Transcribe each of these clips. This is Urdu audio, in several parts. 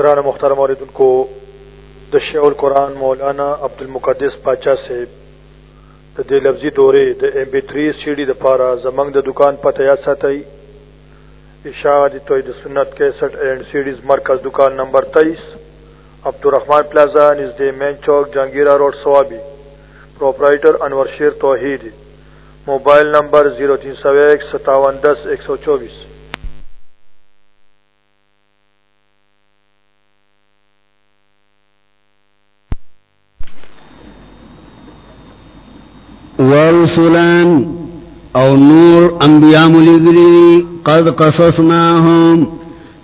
گران مختار موردن کو دشیع القرآن مولانا عبد المقدس پاچا سے دے لفظی دورے د M B three C D د پارا زمنگ د دکان پتہ یا ستائی اشاعت توحید سنت کیسٹ اینڈ سیڈیز مرکز دکان نمبر تیئیس عبدالرحمان پلازا نژد مین چوک، Jahangira road, Swabi. Proprietor Anwar Sher Tauheed. Mobile number zero تین سو ایک، ستاون دس، ایک سو چوبیس۔ ورسلان او نور انبیاء ملگری قد قصصناهم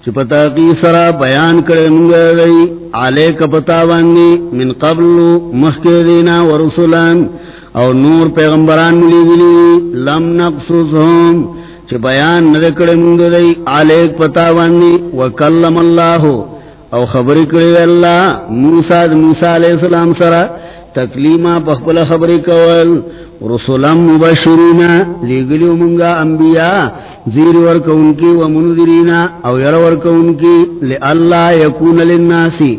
چپتا کی سرا بیان کرے منگا گئی، علیک پتاوانی من قبل محکر دینا ورسلان او نور پیغمبران ملگری لم نقصصهم چھ بیان ندکڑے منگا گئی، علیک پتاوانی وکلم اللہ، او خبری کرے اللہ، موسیٰ موسیٰ علیہ السلام سرا تکلیما بخبل خبری کول. رسولم مبشرین لگلیو منگا انبیاء زیر ورک ان کی و منذرین او یر ورک ان کی لئاللہ یکون للناسی.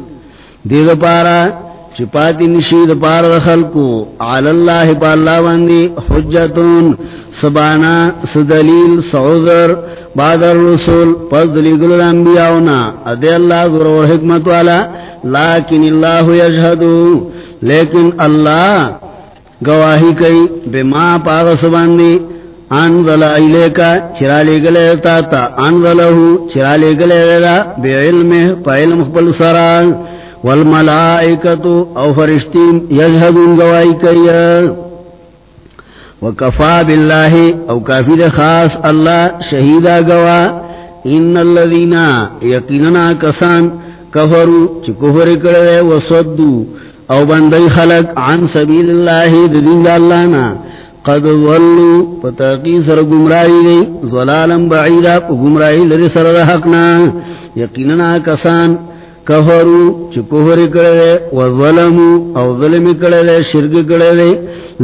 دید پارا چپاتی نشید پار دخل کو علاللہ پا اللہ واندی حجتون، سبانا، سدلیل سعوذر بعد الرسول، پس دلیگل الانبیاؤنا. ادی اللہ ذر و حکمت والا، لیکن اللہ یجہدو لیکن اللہ گواہی کئی بما پاغس باندی انزل ایلیکا، چرا لے گلے تا انزلہو، چرا لے گلے دا، بے علم پا علم خبل سران. والملائکتو او فرشتین یجہدون گواہی کئی وکفا باللہ او کافی دا خاص اللہ شہیدہ گواہ. ان اللذین یقیننا کسان کفرو چی کفر کرے وصدو او بندی خلق عن سبیل اللہ دین دا اللہ نا. قد ظلو پتاقی سر گمرائی دی ظلالا بعیدا پا گمرائی لری سر دا حقنا یقیننا کسان کفرو، چی کفر کرے وظلمو او ظلم کرے شرک کرے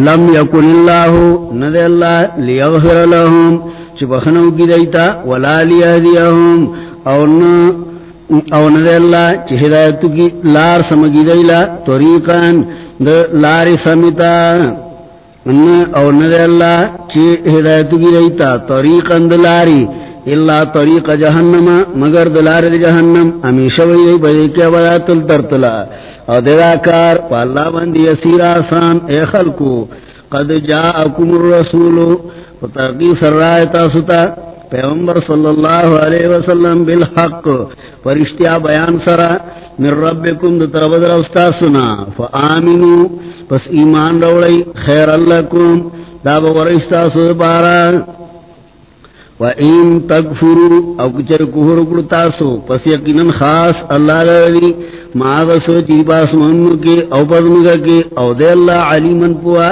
لم یکن اللہ ند اللہ، لیغفر لهم چی بخنو کی دیتا، ولا لیہدیهم او او ندے اللہ، چی ہدایتو کی لار سمگی دیلا طریقان دے لار سمیتا او ندے اللہ، چی ہدایتو کی دیتا طریقان دے لاری اللہ طریق جہنم مگر دلار جہنم امیشہ وی دی بدے کیا بدا تل ترتلا او دے کار، پا اللہ بندی اسیر آسان، اے خلقو، قد جاءکم الرسولو فتاقی سر رائتا ستا پیغمبر صلی اللہ علیہ وسلم بالحق، فرشتیا بیان سرا، من ربکم دو طرف در استاسنا فآمنو، پس ایمان روڑی، خیر اللہ اللکم داب ورستاسو بارا وَإِن تَكْفُرُوا او کچر کفر کرتاسو پس یقیناً خاص اللہ لردی معاذسو چی پاس منو کے او پدمگا کے، او دے اللہ علیمن پوا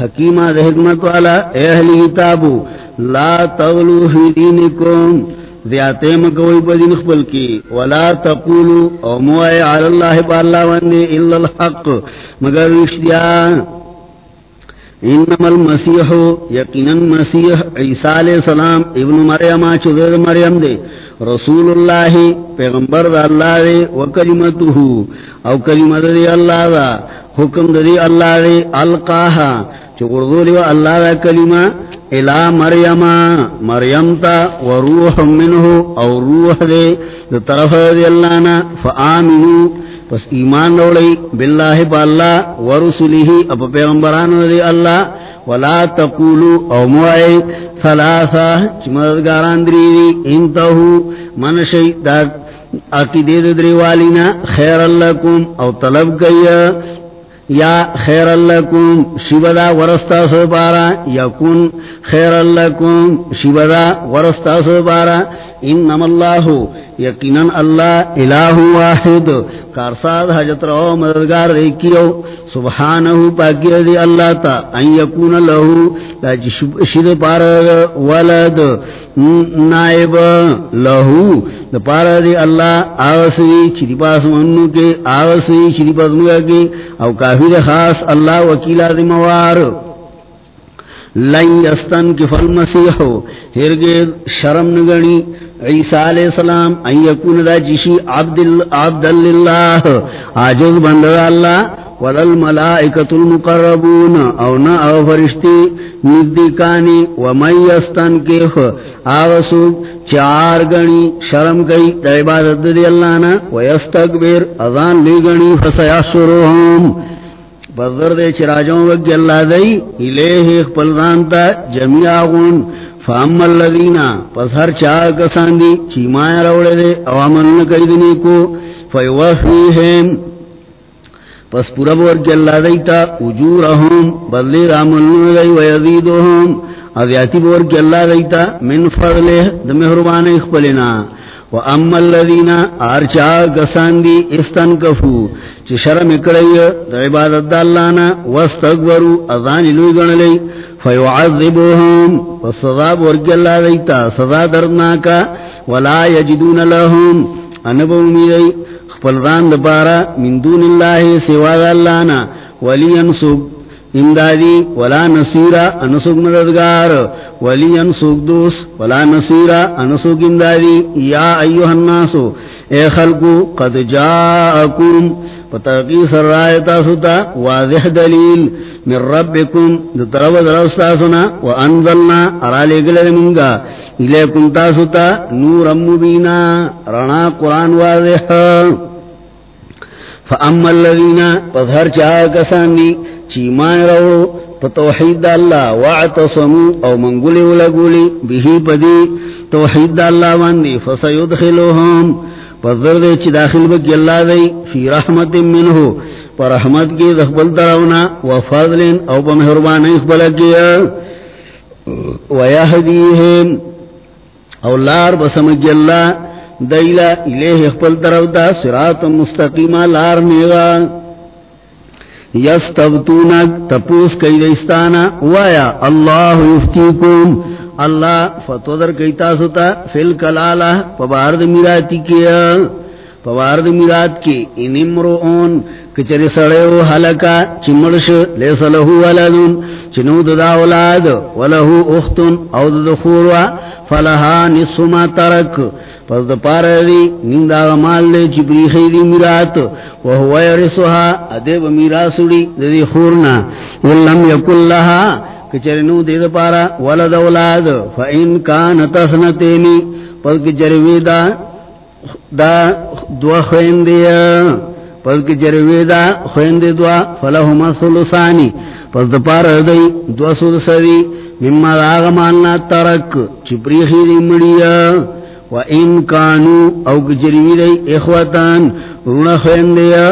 حکیمہ دے حکمت والا، اے اہلی کتابو، لا تغلو فی دینکم زیادتے مکوئی پا دین خبل کی، ولا تقولو، او موائے علی اللہ پا اللہ وندے اللہ الحق، مگر رشدیا انما المسیح یقینا مسیح عیسیٰ علیہ السلام ابن مریم چودر مریم دے. رسول اللہ پیغمبر دا اللہ دے وکلمتہو. او کلمت دے اللہ دا. حکم دے اللہ دے القاہا. چگردولی و اللہ دا کلمہ الى مریم. مریم تا وروح منہ او روح دے. دا طرف دے اللہ نا. فآمنو. پس ایمان روڑی باللہ پا اللہ ورسولی اپا پیغمبران دے اللہ. ولا تقولو او موعی ثلاثا چی مددگاران دی. انتہو. من شئی دا عقیدے دری والینا خیر اللکم او طلب گئی. یا خیر اللکم شبدا ورستا سو بارا یکن خیر اللکم شبدا ورستا سو بارا انما اللہ یقینا اللہ الہ واحد کارساد حجت رو مددگار ریکیو سبحانہو، پاکی دی اللہ تا، ان یکون لہو، لا جی شد پار ولد، نائب لہو، دا پار دی اللہ آوسی چری پاس منو کے آوسی چری پاس مگا کے، او کافی دی خاص اللہ وکیلہ دی موار لن یستن کف المسیحو ہرگز شرم نگنی عیسیٰ علیہ السلام ان یکون دا جشی عبداللہ آجز بندر اللہ۔ ولل ملائکت المقربون۔ او نا او فرشتی نزدیکانی۔ ومن یستن کف آغسو چار گنی شرم کئی دا عبادت دی اللہ نا۔ ویستکبر۔ اذان لی گنی فسیحشروہم بزر دے چراجوں وقت جی اللہ دئی الیہ اخپل رانتا جمعی آغون۔ فاما اللذین، پس ہر چاہ کسان دی چیمائے روڑے دے اوامن نکری دنی کو۔ فیوفیہم پس پورا بورک جی اللہ دیتا اجورہم، بدلی رامن نگئی ویزیدوہم ازیاتی بورک جی اللہ دیتا من فضلہ، دمہربان اخپلنا واما الذين ارجا غساندي استنكفوا چ شرم کړی د عبادت الله نه، واستغفروا، اذان لوی غنلې فيعذبهم وصذاب ورجل دیتا سزا درناکا ولا يجدون لهم انبو میری خپل ځان د بارا من دون الله سوا الله نه ولي انسوک امدادی، ولا نصیرا، انسوک مددگار. ولی انسوک دوس ولا نصیرا، انسوک امدادی. یا ایوہ الناسو اے خلقو، قد جاءکم. پتاقی سر رائتا ستا واضح دلیل. من ربکم دترو درستاسنا وانزلنا ارالی گلر منگا. الیکم تاستا نورا مبینا. رنا قرآن واضح. فاما الذین پس چاہ کسانی چیمان رو توحید اللہ واعتصمو او منگولی ولگولی بہی پدی توحید اللہ واندی فسیدخلوہم پذر دے چی داخل بکی اللہ دی، فی رحمت منہو پر رحمت کی دخبل ترونا وفضل او پا محربان اخبال کیا ویہدیہم، او لار بسمکی اللہ، دیلا الیہ اخبال تروتا سرات مستقیمہ لار نیغان یستبتونک تپوس کئی دیستانا وایا، اللہ یفتیکم. اللہ فتو در کئی تاسو تا فل کلالہ پبارد میراتی کیا. پبارد میرات کی ان امروعون کچری سڑیو حلکا چمڑش لیس لہو ولدن چنو دا اولاد ولہو اختن او دا خوروا، فلہا نصف ما ترک۔ پس دا پار دی نیم دا غمال دے چی پریخی دی میرات وہو یرسوها ادیب میراسوڑی دا دی خورنا۔ ولم یکل لها کچری نو دید پارا ولد اولاد، فا ان کان تسنتینی پس کچری ویدا دا دو خویندیا پس کی جروی دا خویند دوا فلہما سلسانی. پس دا پار دی دوا سلسوی. مما دا آغماننا ترک چپریخی دی مڑیا و ان کانو، او کجروی دی اخوتان. رونا خویندیا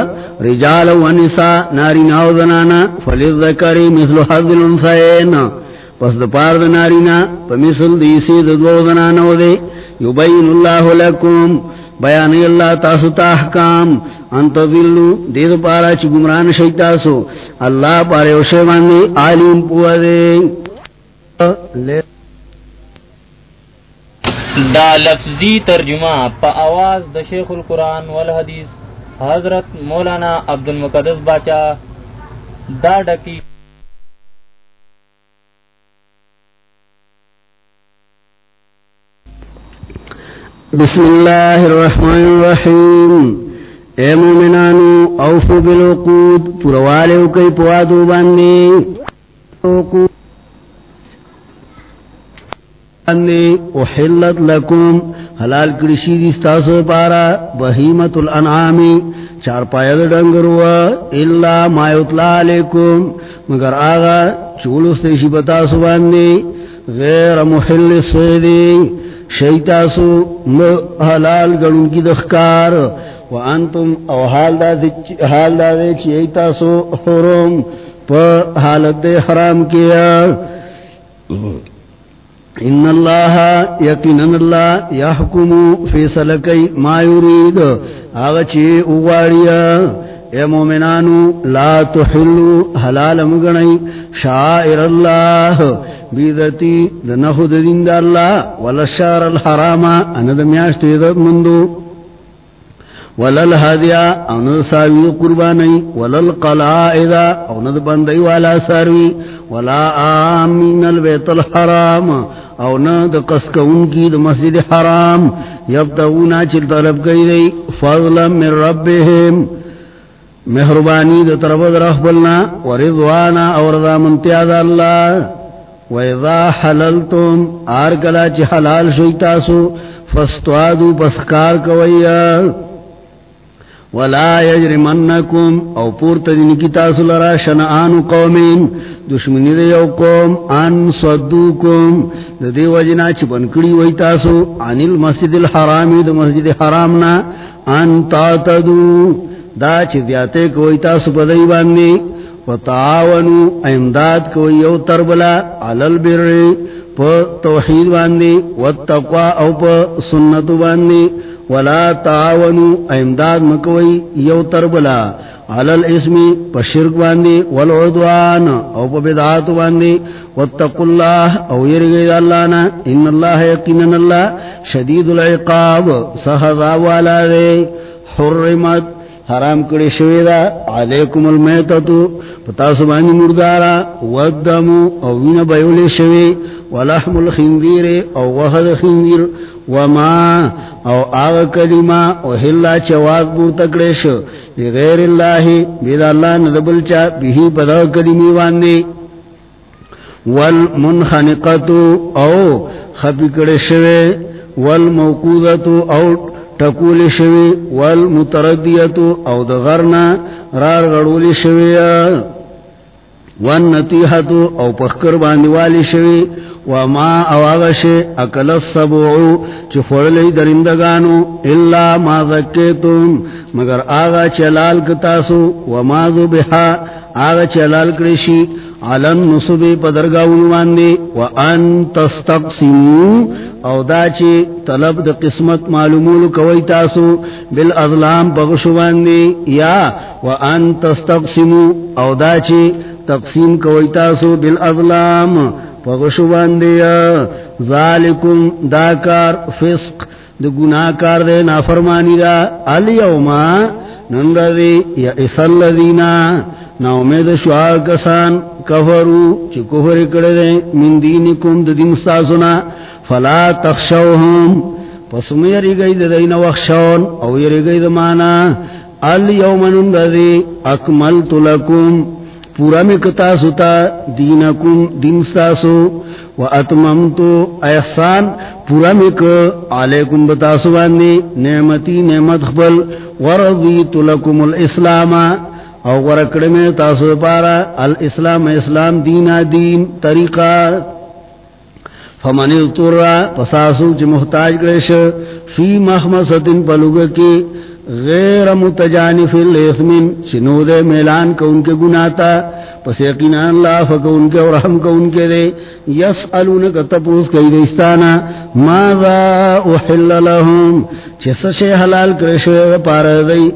رجال و نسا، ناری ناو دنانا فلیز ذکری مثل حض الانسائین پس دا پار دا نارینا پا مثل دیسی دا دو دنانو دی. یبین اللہ لکم. بیانی اللہ تاسو تا احکام. انت ذلو دید پارا چی گمران شیطاسو اللہ پارے وشے باندی عالیم پوا دے. دا لفظی ترجمہ پا آواز دا شیخ القرآن والحدیث حضرت مولانا عبدالمقدس باچا دا ڈکی بسم اللہ الرحمن الرحیم۔ اے مومنانو، اوفو بالعقود پروالیو کئی پوادو باندی۔ باندی، احلت لکم، حلال کرشی دیستاسو پارا، بہیمت الانعامی۔ چار پاید ڈنگروا اللہ ما یطلا علیکم۔ مگر آغا، چولو چولستیشی بتاسو باندی۔ غیر محل سیدی۔ شیطاسو حلال گڑن کی دخکار وانتم او حال دا حال دا دے چی ایتاسو حرم پا حالت دے حرام کیا۔ ان اللہ یقین اللہ یحکمو فیصل کئی ما یرید۔ آغا چی اغواریا اے مومنانو، لا تحلو حلال مگنئی شائر اللہ، بیدتی دنخد دین دا اللہ ولشار الحراما اند میاشت ایدت مندو. ولل هدیا او ند ساوی قربانی ولل قلائد او ند بندی والا ساروی، ولا آمین البیت الحرام او ند قسک ان کی د مسجد حرام، یبتغونا چل طلب گئی دی، فضلا من ربهم مہربانی د طرف در اخبلنا ورضوانا او رضا منتیاد اللہ وَإِذَا حَلَلْتُمْ آرکلا چی حلال شویتاسو فَاسْتُوَادُوا پسکار کوئیا ولا يجرمنكم او پورت دین کی تاسو لرا شنآن قومین. دشمنی دے یو قوم، ان صدوکم. دے وجنا چپن کڑی وی تاسو عن المسجد الحرامی دے مسجد حرامنا ان تاتدو. دا چی دیاتے کوئی تاسو پدائی باندی وتعاونو امداد کوئی یو تربلا علل بر پا توحید باندی، و والتقوى او پا سنت باندی، ولا تعاونوا امداد مکوئی یو تربلا علی الاسم پشرک باندی، والعدوان او پا بدعات باندی واتقوا اللہ او یرگئی اللہ نا، ان اللہ یقینن اللہ شدید العقاب سہذاب والا دے، حرمت حرام کری شوی دا علیکم المیتتو پتا سبانی مردارا ودمو او وین بیولی شوی ولحم الخندیر او وحد خندیر وما او آغ کلمہ او حلا چواز بور تکڑیش بغیر اللہ بید اللہ ندبل چا بہی پدا کلمی واندی والمنخنقتو او خپی کڑیشوے والموقوذتو او ٹکولی شوی والمتردیتو او دغرنا رار غڑولی شوی ون او پخکر باندیوالی شوی وما اواغش اکل السبعو چو فرلی درندگانو، الا ما ذکیتون مگر آغا چلال کتاسو وما ذو بحا آغا چلال کرشی علن نصبی پدرگاون واندی وان تستقسمو، او دا چی طلب دا قسمت معلومولو کوئی تاسو بالازلام پغشو واندی یا وان تستقسمو، او دا چی تقسیم کوئی تاسو بالازلام. پغشو باندیا ذالکم داکار فسق. دا گناکار دے نافرمانی دا الیوما نندی یا اسل لذینا شعار کسان کفرو چی کفر کردے من دینکم دا دین ساسونا فلا تخشوهم پس میری گئی دا دین وخشون او یری گئی دا مانا. الیوم نندی اکملت لکم. پورا میں کتا ستا دینکم دین ساسو و اتممتو احسان پورا میں ک علیکم بتاسو باندی نعمتی نعمت خبل ورضیت لکم الاسلام او ورکڑ میں تاسو پارا الاسلام اسلام دینا دین طریقہ فمن اضطر پساسو چ محتاج گرش فی محمصتن پلوگ کی غیر متجانف الاثمن چنو دے میلان کو ان کے گناہ تا، پس یقینا اللہ فکو ان کے اور ورحم کو ان کے دے، یسألونک تپوس کئی دیستانا ماذا احل لهم چس شے حلال کرشوے پار دی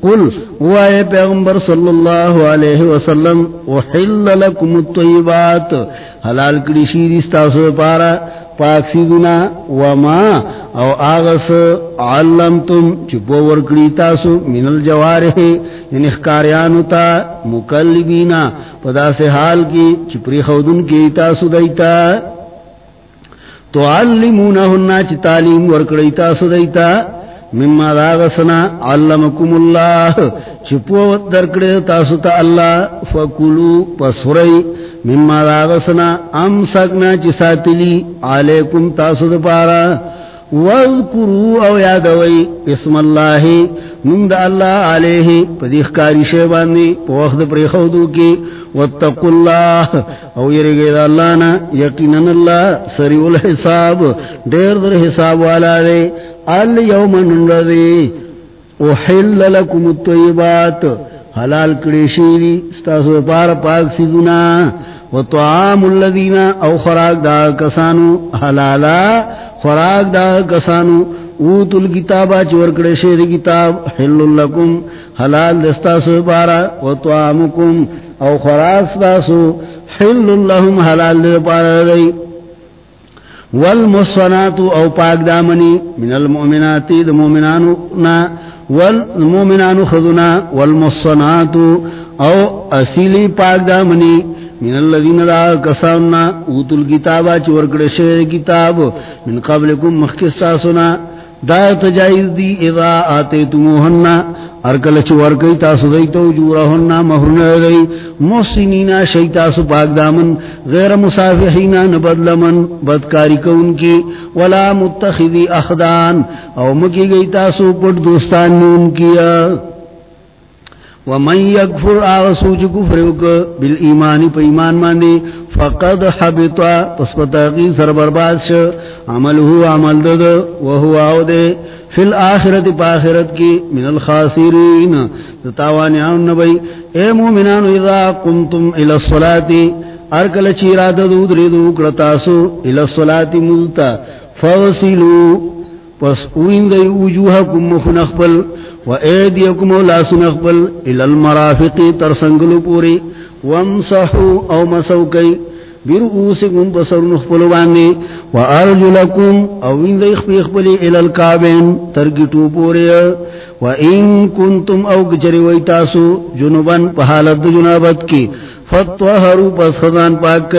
قل وائے پیغمبر صلی اللہ علیہ وسلم، احل لکم الطیبات، حلال کری کرشی دیستاسو پارا، پاک سیدنا وما، او آغس علمتم چپو ورکڑی تاسو من الجوارح یعنی اخکاریانو تا مکلبینا پدا سے حال کی چپری خودن کی تاسو دیتا۔ تو علمونہننا چی تعلیم ورکڑی تاسو دیتا۔ مما داغسنا علمکم اللہ چپو درکڑی تاسو تا اللہ فکلو پسوری. مما داغسنا ام سکنا چی ساتلی علیکم تاسو دپارا وذکرو او یادوئی اسم اللہ. من دا اللہ علیہ پدیخ کاری شیباندی پوخد پری خودو کی. واتقو اللہ او یرگی دا اللہ نا یقینن اللہ سریع الحساب. دیر در حساب والا دے. الیوم ننردی احل لکم الطیبات حلال کریشیری ستاسو پار پاک سیدنا وطعام الذین او خراق دا کسانو، حلالا خراق دا کسانو. اوت الكتابا چور کریشیری کتاب حل لکم. حلال دستاسو پارا. وطعامکم. او خراق ستاسو حل لهم حلال دا پارا والمصنات او پاک دامنی من المؤمنات دا مؤمنانو والمؤمنانو خذنا والمصنات او اسیلی پاک دامنی من الذین دا کساننا اوتو الكتابا چورکڑ ورکڑ کتاب من قبلکم مخکستا دایت جائز دی، اذا آتے تموہننا ارکل چی کئی تاسو دیتو جورہننا محرن دی محسنینا شیطا تاسو پاک دامن، غیر مسافحین نبدل من، بدکاری کون کی، ولا متخذی اخدان، او مکی گئی تاسو پٹ دوستان نون کیا۔ ومن یکفر آغسو چی کفر وک، بالایمان، پا ایمان ماندی فقد حبطا پس پتاقی سر برباد شا عملہو عمل دد، وہو آو دے، فی الاخرت، پا آخرت کی، من الخاسرین تتاوانی آن نبی، اے مومنان، اذا قمتم الى الصلاة ارکل چیرا دود ریدو کرتاسو الى الصلاة ملتا فوصلو پس اوین دی وجوہکم مخنخبل و ایدیکم و لاسنخبل الالمرافقی ترسنگلو پوری وامسحو او مسوکی برؤوسکم بسر نخبلو باندی و ارجلکم او وین دی خبی خبلی الالکابین ترگیٹو پوری و این کنتم او گجری ویتاسو جنوبان پہالت جنابت کی فتوہرو پس خزان پاک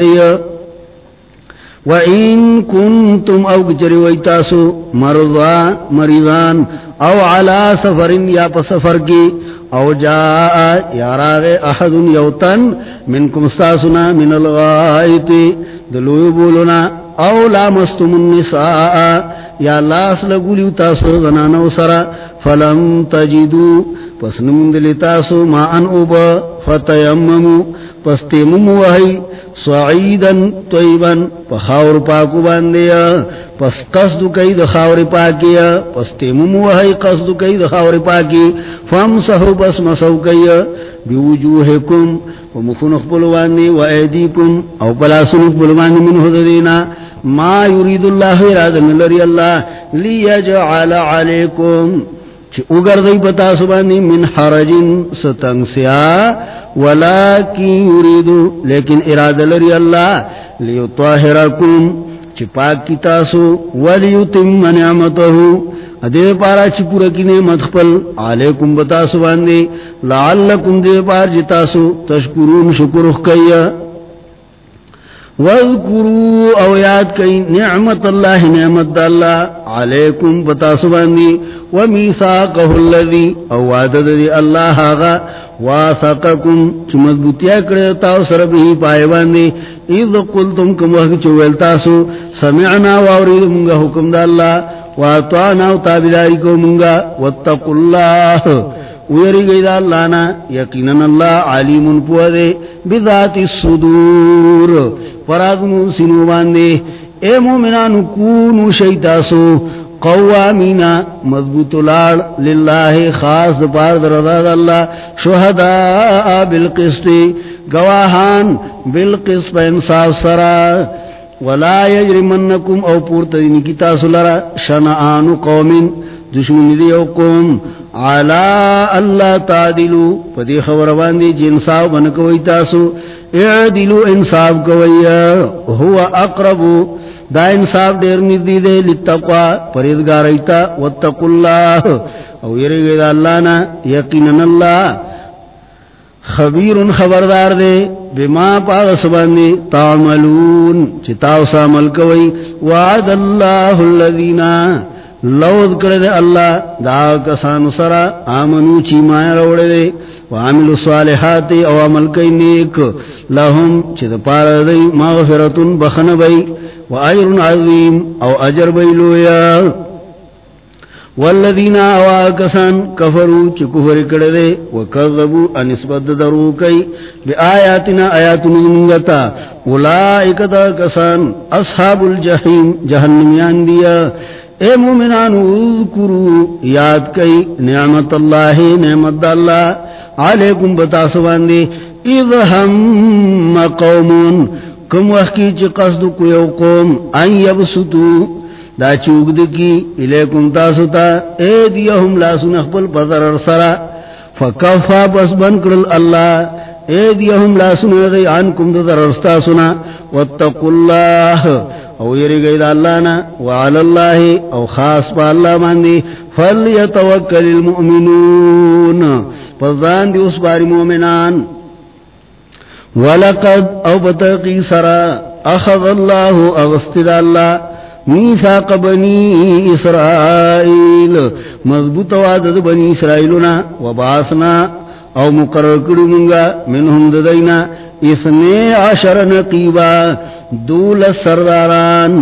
وَإِن كُنتُمْ أَوْ گجری ویتاسو مرضا مریضان او علا سفر یا پا سفر کی او جاء یا راغ احد یوتن منکم استاسنا من الغائط دلوی بولنا او لامستم النساء، یا لاس لگولیو تاسو زنانو سرا پس نمندلی تاسو ما ان اوبا فتیممو، پس تیمم وحی سعیدن طیبن پا خاور پاکو باندیا، پس قصدو کئی دا خاور پاکیا، پس تیمم وحی قصدو کئی دا خاور پاکی، فامسحو پس مسو کئی بیوجوہکم و مخون اخبلو باندی و ایدیکم، او پلاسن اخبلو باندی من حضرینا ما یرید اللہ ارادن لری اللہ، لیجعل علیکم. چی اگر دی پتا سبانی من حرجن ستنگ سیا، ولیکن یریدو، لیکن اراد لری اللہ لیو لیطاہرکم، چی پاک کی تاسو، ولیتم نعمتہو۔ ادے پارا چی پورا کی نعمت خپل، علیکم بتا سبانی لعلکم دے پار جی جتاسو تشکرون شکر اخکیا وَاذْكُرُوا او یاد کئی نعمت اللہ نعمت اللہ، علیکم بتا سبانی وَمِيثَاقَهُ الَّذِي او وعدد دی اللہ آغا وَاسَقَكُمْ چو مضبوطیا کرتا سر بھی پائے باندی، اذ قلتم کم وقت چویلتاسو سمعنا وارید منگا حکم دا اللہ وَاتْوَعْنَا وَتَابِدَارِ کو منگا، وَاتَّقُوا اللَّهُ ویری گئی دا اللہ نا یقیناً اللہ علیم پوہ دے بذات الصدور. فرادمو سنو باندے اے مومنان کونو شیطاسو. قوامینا مضبوط لار للہ خاص پار درد اللہ شہداء بالقسط. گواہان بالقسط انصاف سرا ولا یجرمنکم او پورتا دینی کی تاسو لرا شنعان قومن دشمنی دیو قوم. علا اللہ تعدلو پدی خبر باندی جی انصاف بنکوئی تاسو. اعدلو انصاف کوئی. هو اقربو دا انصاف دیر نزدی دے لتقوى پریدگار ایتا. واتقو اللہ او یرگی دا اللہ نا. یقینن اللہ. خبیر خبردار دے. بما پاغس باندی تعملون. چتاو سامل کوئی. وعد اللہ اللذینہ لوذ کرے دے اللہ، دا کسان سرا، آمنو چی مایا روڑے دے، وعملو صالحات او عمل کئی نیک لهم چید پار دے مغفرتن بخن بئی و عظیم او اجر بئی لویا۔ والذین آوا کسان کفرو چی کفر کرے دے، وکذبو انسبت درو کئی بی آیاتنا آیات نزمنگتا اولائک دا کسان اصحاب الجحیم، جہنمیان دیا۔ اے مومنان اذکرو، یاد کئی نعمت اللہ نعمت اللہ، علیکم بتاسو باندی اذ ہم قومون، کم وحکی چی قصد کویو قوم، ان یبسطو، دا چوگد کی الیکم تاسو تا، ایدیہم لاسو نخبل پذر ارسرا فکفا بس بن کرل اللہ، ایدیہم لا سنا دی عنکم در واتقوا اللہ او یری گئی دا اللہ نا وعلا اللہ، او خاص پا اللہ ماندی فلیتوکل المؤمنون۔ پزدان دی اس باری مومنان۔ ولقد او بتقی سرا اخذ اللہ اغسطد اللہ میساق بنی اسرائیل۔ مضبوط وعدد بنی اسرائیلنا وباسنا او مقرر کرو منگا منہم ددینا اسنے عشر نقیبا، دول سرداران.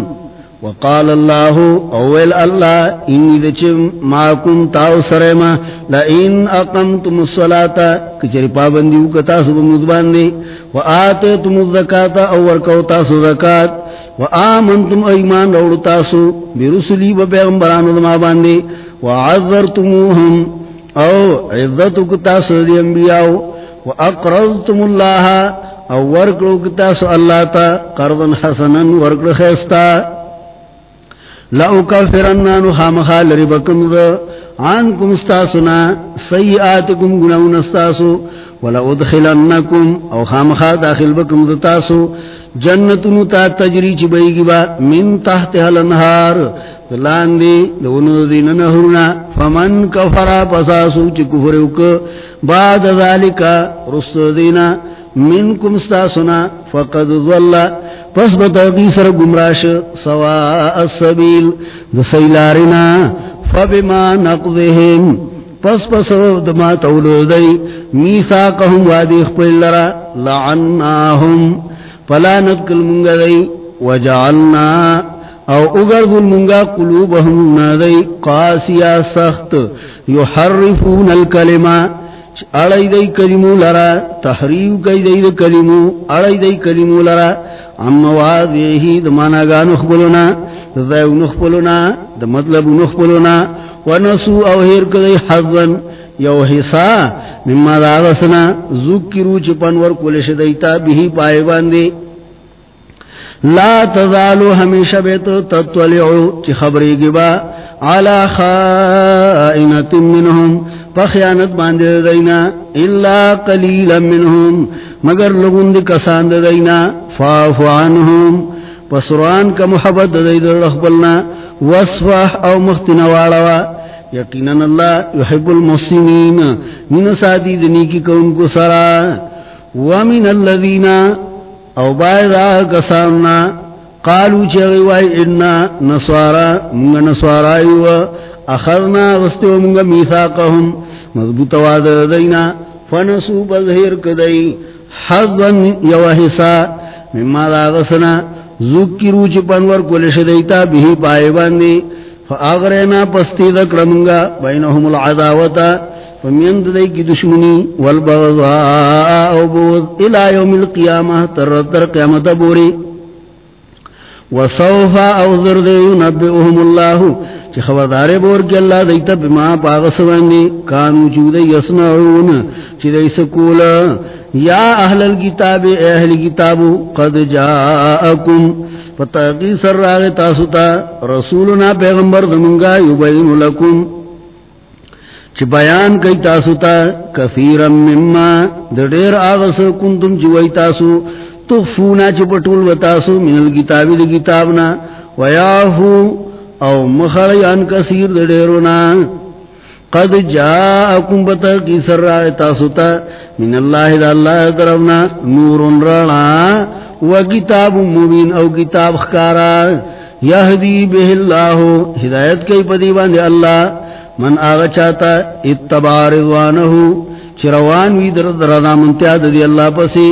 وقال اللہ اول اللہ انی دچم ماکم تاو سرما لئن اقمتم الصلاة کچری پابندیو کتا سب مزباندی و آتیتم الزکاة، او ورکو تاسو زکاة و آمنتم ایمان روڑ تاسو، برسلی و پیغمبرانو دما باندی و او عزتو کتاسو دی انبیاء و اقرضتم اللہ او ورکو کتاسو اللہ تا قرضا حسنا ورکو خیستا. لو کفرنانو خامخا لربکم ذا عنکم استاسنا سیئاتکم گناون استاسو ولا ادخلنکم او خامخا داخل بکم ذا تاسو جنتنو تا تجری چی بیگی با من تحت الانہار لاندی دونو دین نهرنا فمن کفرا پساسو چی کفروک بعد ذالکا رست دینا منکم استاسنا فقد ظلہ پس بتوقی سر گمراش سواء السبیل دسیلارنا فبما نقضهم. پس پس دما تولو دی. میساقهم وادی اخپل لرا لعناهم. فلانت کل منگا دی. وجعلنا او اگرد المنگا قلوبهم نادی قاسیا سخت. یحرفون الکلمہ اڑائی دئی کلمو لرا. تحریو کئی دئی دئی کلمو. اڑائی دئی کلمو لرا. اما واد یہی دمانا گا نخبلونا دائیو نخبلونا دمطلب نخبلونا ونسو او ہیر کدئی حضن یو حصا مما داغسنا ذکرو چپنور کلش دیتا بھی پائے باندے۔ لا تزالو ہمیشہ بیت تطولعو چی خبری گبا علا خائنت منہم پخیانت باندے دینا، الا قلیلا منہم، مگر لگن دی کسان دینا فاف عنہم پسران کا محبت دی در رخبلنا وصفح او مختن واروا یقینا اللہ یحب المسلمین من سادی دنی کی کون کو سرا، ومن اللذین او بائدہ کساننا قالو چگی وائی انا نصارا منگا نصارا ایوا اخذنا غستو منگا میثاقهم. مضبوط وعد دینا، فنسو بظہر کدئی حضن یو حصا مما دا غسنا ذکرو چی پنور کلش دیتا بھی پائے باندی، فآغرینا پستی دکڑ منگا، بینہم العداوتا فمیند دی کی دشمنی، والبغضاء او بوض الى یوم القیامہ، تر تر قیامت بوری. وصوفا او ذر نبئهم اللہ، چی خبردار بور کی اللہ دیتا بما پاغس واندی کانو چودی یسمعون، چی دی سکول یا اہل الكتاب اے اہل قد جاءکم فتاقی سر راغ تاسوتا رسولنا پیغمبر دمنگا یبین لکم، چی بیان کئی تاسوتا کثیرا مما، دیر آغس کنتم چی وی تاسو تخفونا چی پٹول و تاسو من الكتابی دی کتابنا، ویاہو او مخڑیان کثیر دیرونا قد جاءکم بتاقی سر رائے تاسوتا من اللہ دا اللہ طرفنا نور رانا و کتاب مبین او کتاب خکارا۔ یهدی بہ اللہ، ہدایت کئی پدیبان دے اللہ۔ من آغا چاہتا اتبا رضوانہو چروان وی در دردا منتیا دی اللہ پسی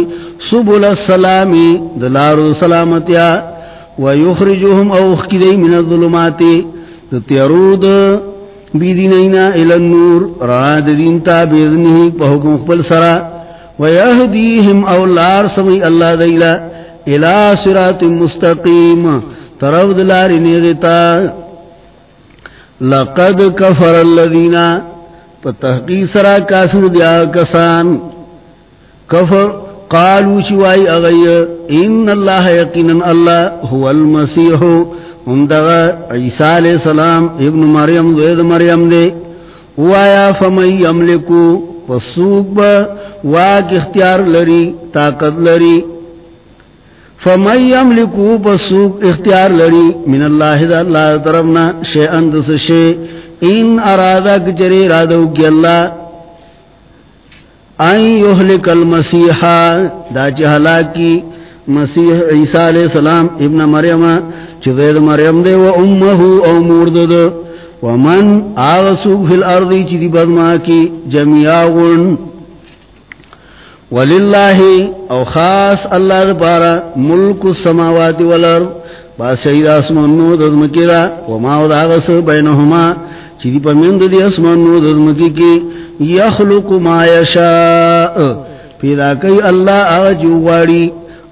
سبول السلامی دلارو سلامتیا ويخرجهم او اخكدي من الظلمات تتيرود بيدينينا الى النور راد دين تا بيذنه بحكم قبل سرا ويهديهم او لار سمي الله ديلا الى صراط مستقيم ترو دلار نيغتا لقد کفر كفر الذين فتحقی سرا کافر دیا کسان. کفر قالو شوائی اغی ان اللہ یقینا اللہ هو المسیح. اندغا عیسیٰ علیہ السلام، ابن مریم، زید مریم دے. وایا فمی یملکو پسوک با واک اختیار لری، طاقت لری. فمن یملکو پسوک اختیار لری، من اللہ دا اللہ طرفنا شیئن دس شیء ان ارادہ کچری ارادو کی اللہ این یحلک المسیحا دا چہلا کی مسیح عیسیٰ علیہ السلام ابن مریم چوید مریم دے و امہو او مورد دے ومن آغسوک فی الارضی چی دی بدما کی جمعیاغن وللہ او خاص اللہ دا پارا ملک السماوات والارض باس شہید آسمانو دزمکی دا وما او دا آغس بینہما چی دی پمند دی آسمانو دزمکی کی یخلق ما یشاء. پیدا کئی اللہ آغا جواری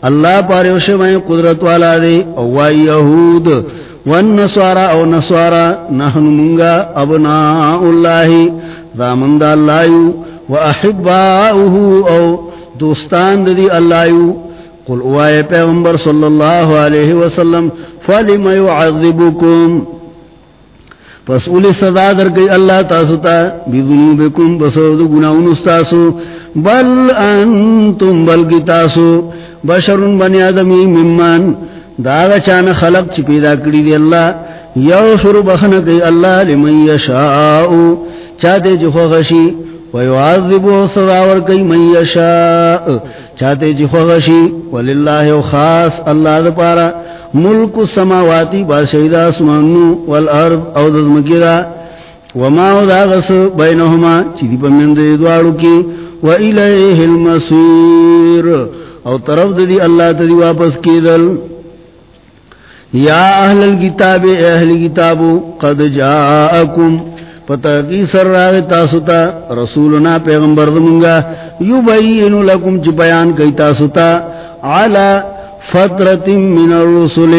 اللہ پارے شمع قدرت والا دے. او یہود والنسوارا او نسوارا. نحن منگا ابناء اللہ دامن دا اللہ یو. و احباؤہو او دوستان دی اللہ یو. قل اوائے پیغمبر صلی اللہ علیہ وسلم، فلم یعذبکم؟ پس اولی صدا در گئی اللہ تاسو تا بی ذنوبکم بسود گناون استاسو۔ بل انتم بلگی تاسو۔ بشرون بنی آدمی ممان داغا چان خلق چی پیدا کری دی اللہ۔ یو یغفر بخن گئی اللہ لمن یشاؤ۔ چاہتے جو جی خوشی ویعذبو صداور کئی من یشاؤ۔ چاہتے جو جی خوشی وللہ خاص اللہ دا پارا۔ ملک السماواتی بادشاہی اسمانو والارض او دزمکی وما او دا غس بینہما چیدی پمند دوارو کی. و الیہ المصیر او طرف دی اللہ تدی واپس کی دل یا اہل الكتاب، اے اہل کتابو قد جاءکم. پتہ کی سر راگ تاسوتا رسولنا پیغمبر دمونگا. یو یبین لکم چی بیان کئی تاسوتا علا فترت من الرسل.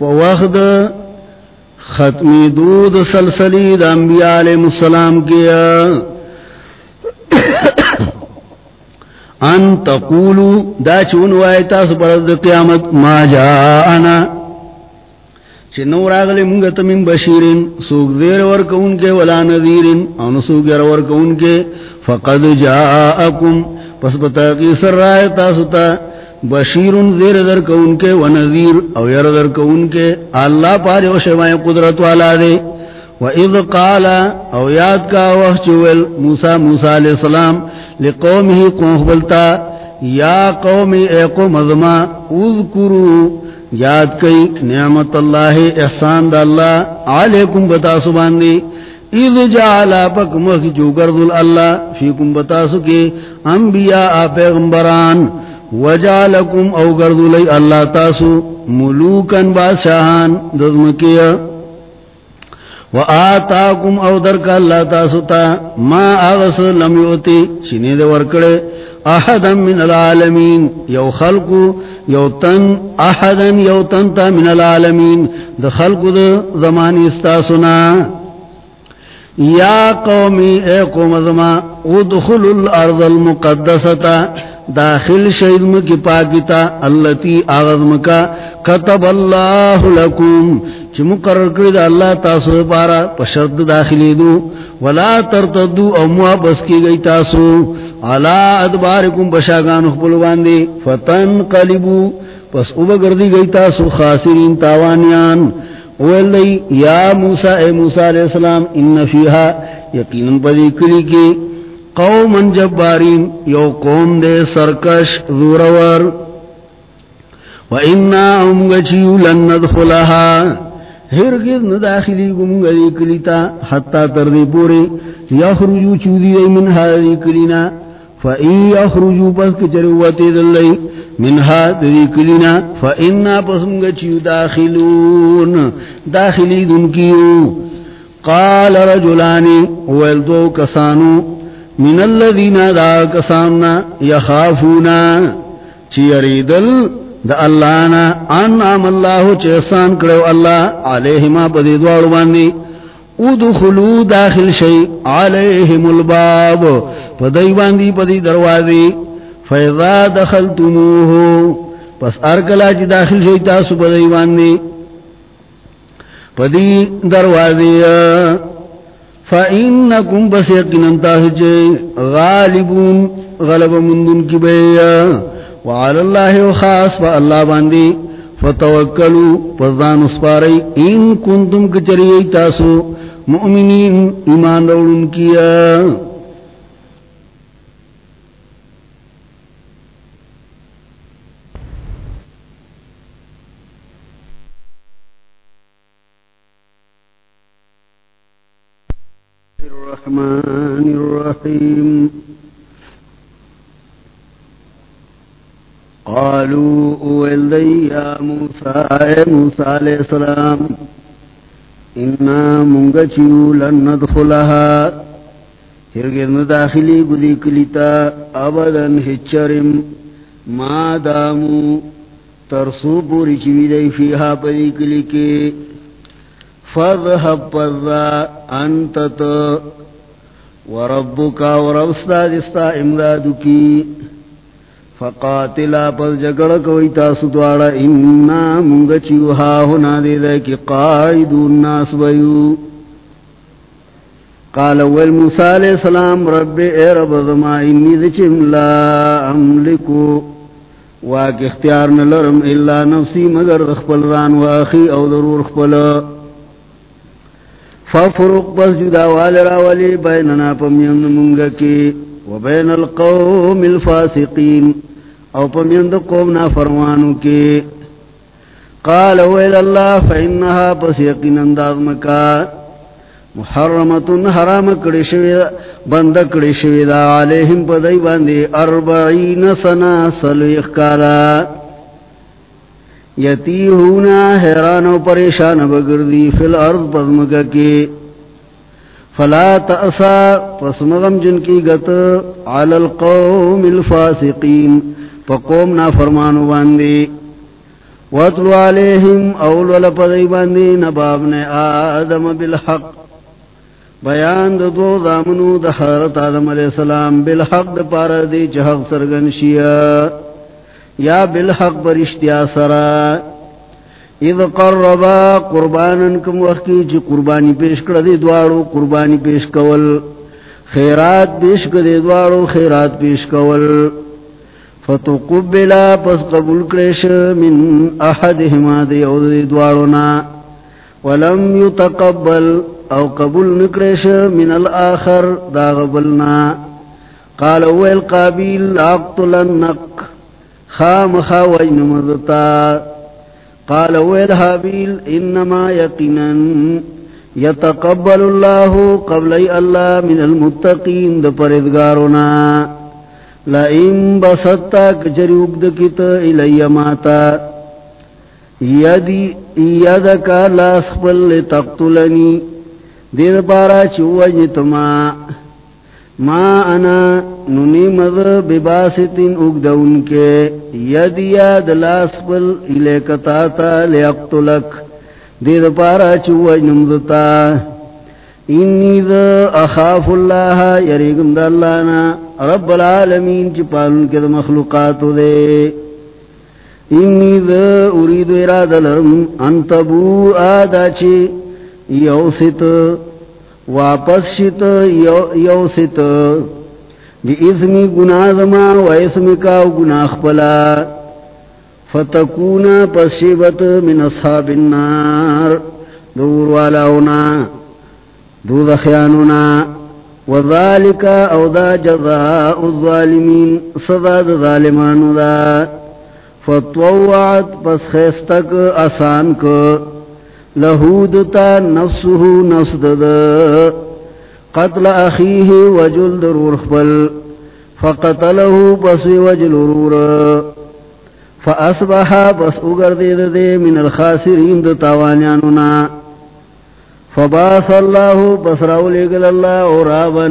وقت ختمی دود سلسلی دا انبیاء علیہ السلام کیا ان تقولو، دا چون وائتا سپرد قیامت، ما جاءنا. چی نور آگلی منگت من بشیرین سوک دیر ورکون کے ولا نذیرین. ان سوک دیر ورکون کے فقد جاءکم. پس بتاقی سر رائتا ستا بشیر زیر در کون کے و نذیر او یر در کون کے اللہ پارے و شوائے قدرت والا دے۔ و اذ قال، او یاد کا وقت چوال موسیٰ موسیٰ علیہ السلام لقوم ہی قوم بلتا، یا قوم، اے قوم ازما، اذکرو، یاد کئی، نعمت اللہ، احسان دا اللہ، علیکم بتا سبان دے اذ جعلا پک مخ جو گردل اللہ، فیکم بتا سکے، انبیاء، پیغمبران۔ وجالکم او گردو لی اللہ تاسو ملوکن بادشاہان دزمکیا. و آتاکم او درک اللہ تاسو تا ما آغس لم یوتی چنی دے ورکڑے احدا من العالمین، یو خلقو، یو تن احدا یو تن تا من العالمین، د خلقو د زمانی استاسونا یا قومی، اے قوم زما، ادخلوا الارض المقدستا داخل شیدم کی پاکتا اللتی آغذم کا کتب اللہ لکم چی مقرر کرد اللہ تاسو پارا پشرد داخلی دو ولا ترتدو او موابس کی گئی تاسو علا ادبارکم پشاگان اخبر باندے فتن قلبو پس اوبا گردی گئی تاسو خاسرین تاوانیان اولی یا موسیٰ اے موسیٰ علیہ السلام ان فیہا یقیناً پدی کلی کی قوم جبارین، یو قوم دے سرکش زورور. و انا امگچیو لن ندخلها. ہرگز نداخلی گمگلی کلیتا، حتی تردی پوری. یخرجو چودی دی من هذی کلینا. فَإِن يَخْرُجُوا پس کچروتی دلی. منها دی کلینا. فَإِنَّا پسنگچیو داخلون. داخلی دن کیو. قال رجلانی ویلدو کسانو من الذین دا کساننا یخافونا چیری دل دا اللہ نا انعام اللہ چیسان کرو اللہ علیہما پدی دوارو باندی ادخلو داخل شئی علیہم الباب پدی باندی پدی دروازی فیضا دخلتموہو پس ارکلا چی داخل شئی تاسو پدی باندی پدی دروازی فَإِنَّكُمْ بَسِيَقِنًا يَقِنًا غَالِبُونَ غَلَبَ مُنْدُن کی بیا وَعَلَى اللَّهِ وَخَاص فَاللَّهَ باندی. فَتَوَكَّلُوا پَزْدان اسْفَارَي إِن كُنْتُمْ کچری تاسو. مُؤْمِنِينَ، ایمان رولن کیا. الرحيم. قالوا أولي يا موسى يا موسى عليه السلام، إنا منغچيو لن ندخلها. ہرگز نداخلی گلی کلیتا ابدا ہچرم ما دامو ترسو پوری چوی دی فیہا پلی کلی کے. فذهب فذا انت تو وربك ورب دستا امدادو کی فقاتلا پس جگڑ کوئی تاسو دوارا انا منگا چیو ہا ہونا دے دے کی قائدون ناس بیو۔ قال اول موسیٰ علیہ السلام، رب اے رب ضما انی دچم لا املکو واک اختیار نلرم الا نفسی مگر دخپل ران واخی او ضرور خپل۔ ففرق بس جدا والرا ولی بیننا پمین منگا کی و بین القوم الفاسقین او پمین دا قومنا فرمانو کی قال ویل اللہ فإنها پس یقین انداز مکا محرمتن حرام کڑی شوید بند کڑی شوید علیہم پدائی باندی اربعین سنا سلویخ کالا یتی ہونا حیران و پریشان بگردی فی الارض پزمکا کی. فلا تأسا پسمغم جن کی گت، علی القوم الفاسقین، پا قوم نا فرمانو باندی. واتلو علیہم اول والا پدائی باندی نبابن آدم بالحق. بیان دو دو دامنو دا حضرت آدم علیہ السلام بالحق دا پارا دی چہق سرگنشیہ. یا بالحق برشتیا سرا. اذ قربا قربانا کم وقتی جی قربانی پیش کردی دوارو، قربانی پیش کول. خیرات پیش کردی دوارو، خیرات پیش کول. فتقبلا پس قبول کرش من احدهما دی او دی دوارونا. ولم يتقبل او قبول نکرش من الاخر دا غبلنا. قال اویل قابیل اقتلنک. خام خاوین مدتا قال ويل حابیل انما یقینا یتقبل اللہ قبل اللہ من المتقین دا پردگارونا لئیم بسطتا کچری اگدکت الی ماتا. یدی یدکا لاسقبل لتقتلنی. دیر پارا چوجتما ما انا ننی مد بباستن اگدون کے یدیا دلاس پل الیکتاتا لیقتلک، دید پارا چوئی نمدتا انی ذا اخاف اللہ یریگم دا اللہنا رب العالمین چی پالن کے دا مخلوقاتو دے۔ انی ذا ارید اراد لرم انتبو آدا چی یوست واپس شت یوست بی اسمی گناہ زما و اسمی کا گناہ پلا فتکونا پسیبت من اصحاب النار. دور والاونا، دود خیانونا. وذالک او دا جزاء الظالمین، صدا دا ظالمانو دا. فتووعت پس خیستک آسان کو لہودتا نفسه نفس دا قتل اخیه وجل درور خبل فقتله بس وجل رور. فاصبح بس اگردید دے من الخاسرین دو تاوانیانونا فباس اللہ بس راولیگل اللہ اورابا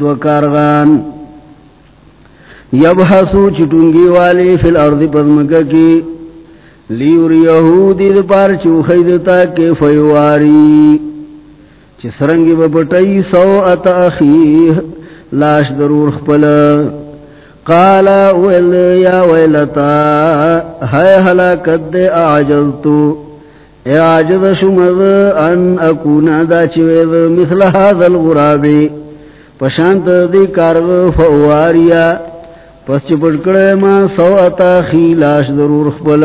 دو کارغان یبحثو چٹونگی والی فی الارض پدمکہ کی لیوریہو دید پار چوخیدتا کے فیواری، چی سرنگی بپٹی سو اتا اخیح لاش درور خپل۔ قالا ویل یا ویلتا ہے حلاکت دے آجلتو اعجز شمد ان اکونا دا چوید مثل هذا الغرابی پشانت دی کارغ فواریا پس چپٹ کڑے ما سو اتا خیلاش ضرور خبل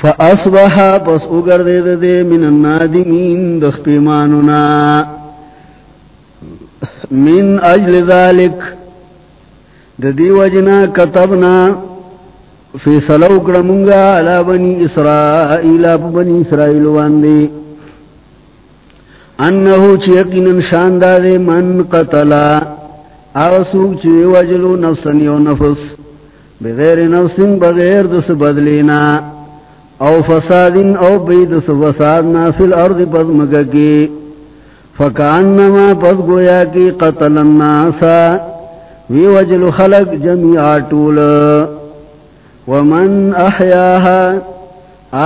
فاصبح پس اگر دے دے, دے من النادمین دخ پیماننا من اجل ذالک. دی وجنا کتبنا. فی سلو کرمنگا علا بنی اسرائیل اپ بنی اسرائیل واندے. انہو چیقین شاندہ دے من قتلا آسوک چوی وجلو نفسن یو نفس، بغیر نفسن بغیر دس بدلینا، او فساد او بید بیدس فسادنا فی الارض پس مگا کی فکانما پس گویا کی قتل الناسا، وی وجلو خلق جميع طول ومن احیاها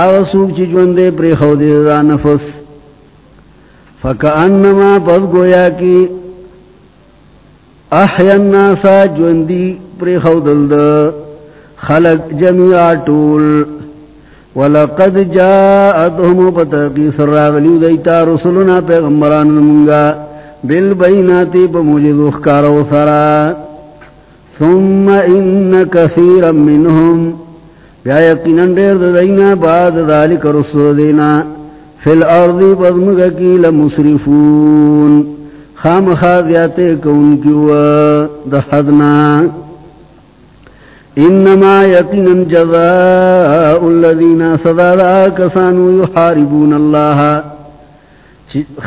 آغسوک چی جوندے پری خودی دا نفس۔ فکانما پس گویا کی احیا الناسا جوندی پری خودل دا خلق جميع طول ولقد جاءتهم بتقي سراغلي ديتا رسلنا پیغمبران منگا بالبينات بموجد اخكار وسرا ثم ان كثيرا منهم بیا یقینا دیر دینا بعد ذلك رسول دینا فی الارض بضمگا کی لمصرفون. خام خاضیات کون کیو دحدنا انما یقینا جزاء الذین صدادا کسانو یحاربون اللہ.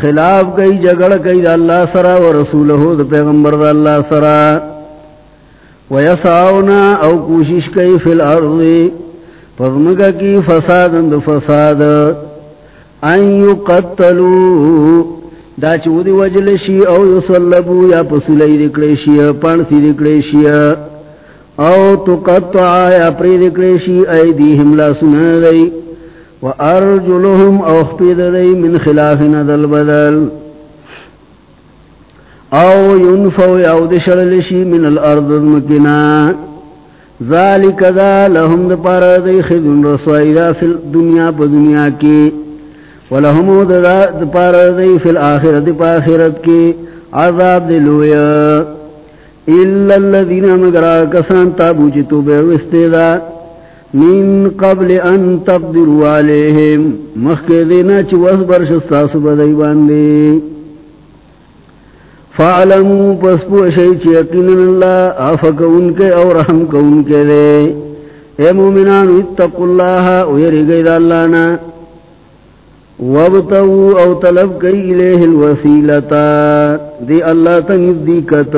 خلاف کئی جگڑ کئی دا اللہ سرا و رسولہو دا پیغمبر دا اللہ سرا. ویساؤنا او کوشش کئی فی الارض. پزمکا کی فسادا دا فساد. ان یقتلو دا چودی وجلشی او یسلبو یا پسولی دکلیشی پانسی دکلیشی او تقطع یا پری پرید کرشی ایدیهم لا سنہ دی. و ارجلهم او خپید دی من خلاف ندل بدل. او ينفو او دشللشی من الارض مکنا ذالک دا لهم دا پارا دی خدن رسوائی دا فی الدنیا پا دنیا کی ولهم دا پارا دی فی الاخرت پا آخرت کی عذاب دلویا الا الذين مگر کسان تابو جتو بے وستدا من قبل ان تقدروا عليهم مخک دینا چ وصبر شستا سبدای باندې. فعلموا پس پو شی چ یقین اللہ افق ان کے اور رحم کو ان کے دے اے مومنان اتقوا الله ويرجوا اللہ نا وابتغوا او طلب کئی الیہ الوسیلتا دی اللہ تنزدیکت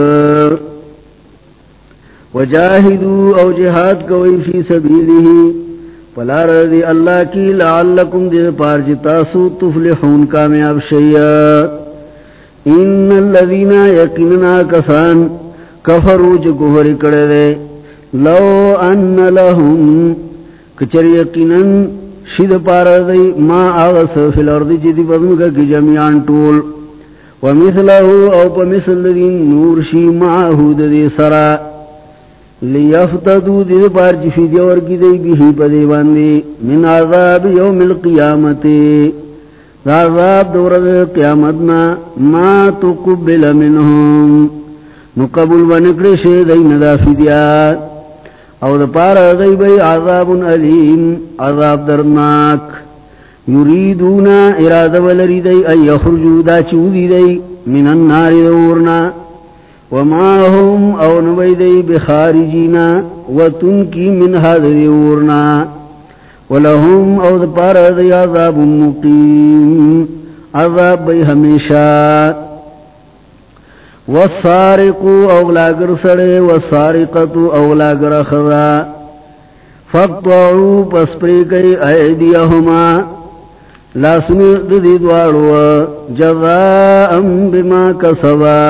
وجاہدو او جہاد کوئی فی سبیلہ۔ پلا رضی اللہ کی لعلکم دی پار جتاسو تفلحون کامیاب شیع ان اللذین یقیننا کسان کفرو جو کفر کڑے دے۔ لو ان لهم کچر یقینا شد پار دی ما آغس فی الارض جی جدی بزمکا کی جمعان طول ومثلہو او پا مثل دین نور شی معاہود دی سرا. لیفتدو دید پار جی چی دیور کی دی بیہی پا دی باندی. من عذاب یوم القیامت. دا عذاب دورد قیامتنا ما تقبل منہم. نقبل ونکر شید ندا فدیات او دا پار دی بی عذاب علیم عذاب درناک یریدونا اراد ولری دی، ای یخرجو، دا چودی دی، من النار دورنا وما هم او نبیدی بخارجینا وتنکی من حضر ورنا ولهم او دپار دی عذاب مقیم. عذاب بی ہمیشہ والسارقو اولاگر سڑے، والسارقتو اولاگر خضا فقطعو پسپری کئی ایدیہما. لا سنید دی دوارو جزاءم بما کسبا.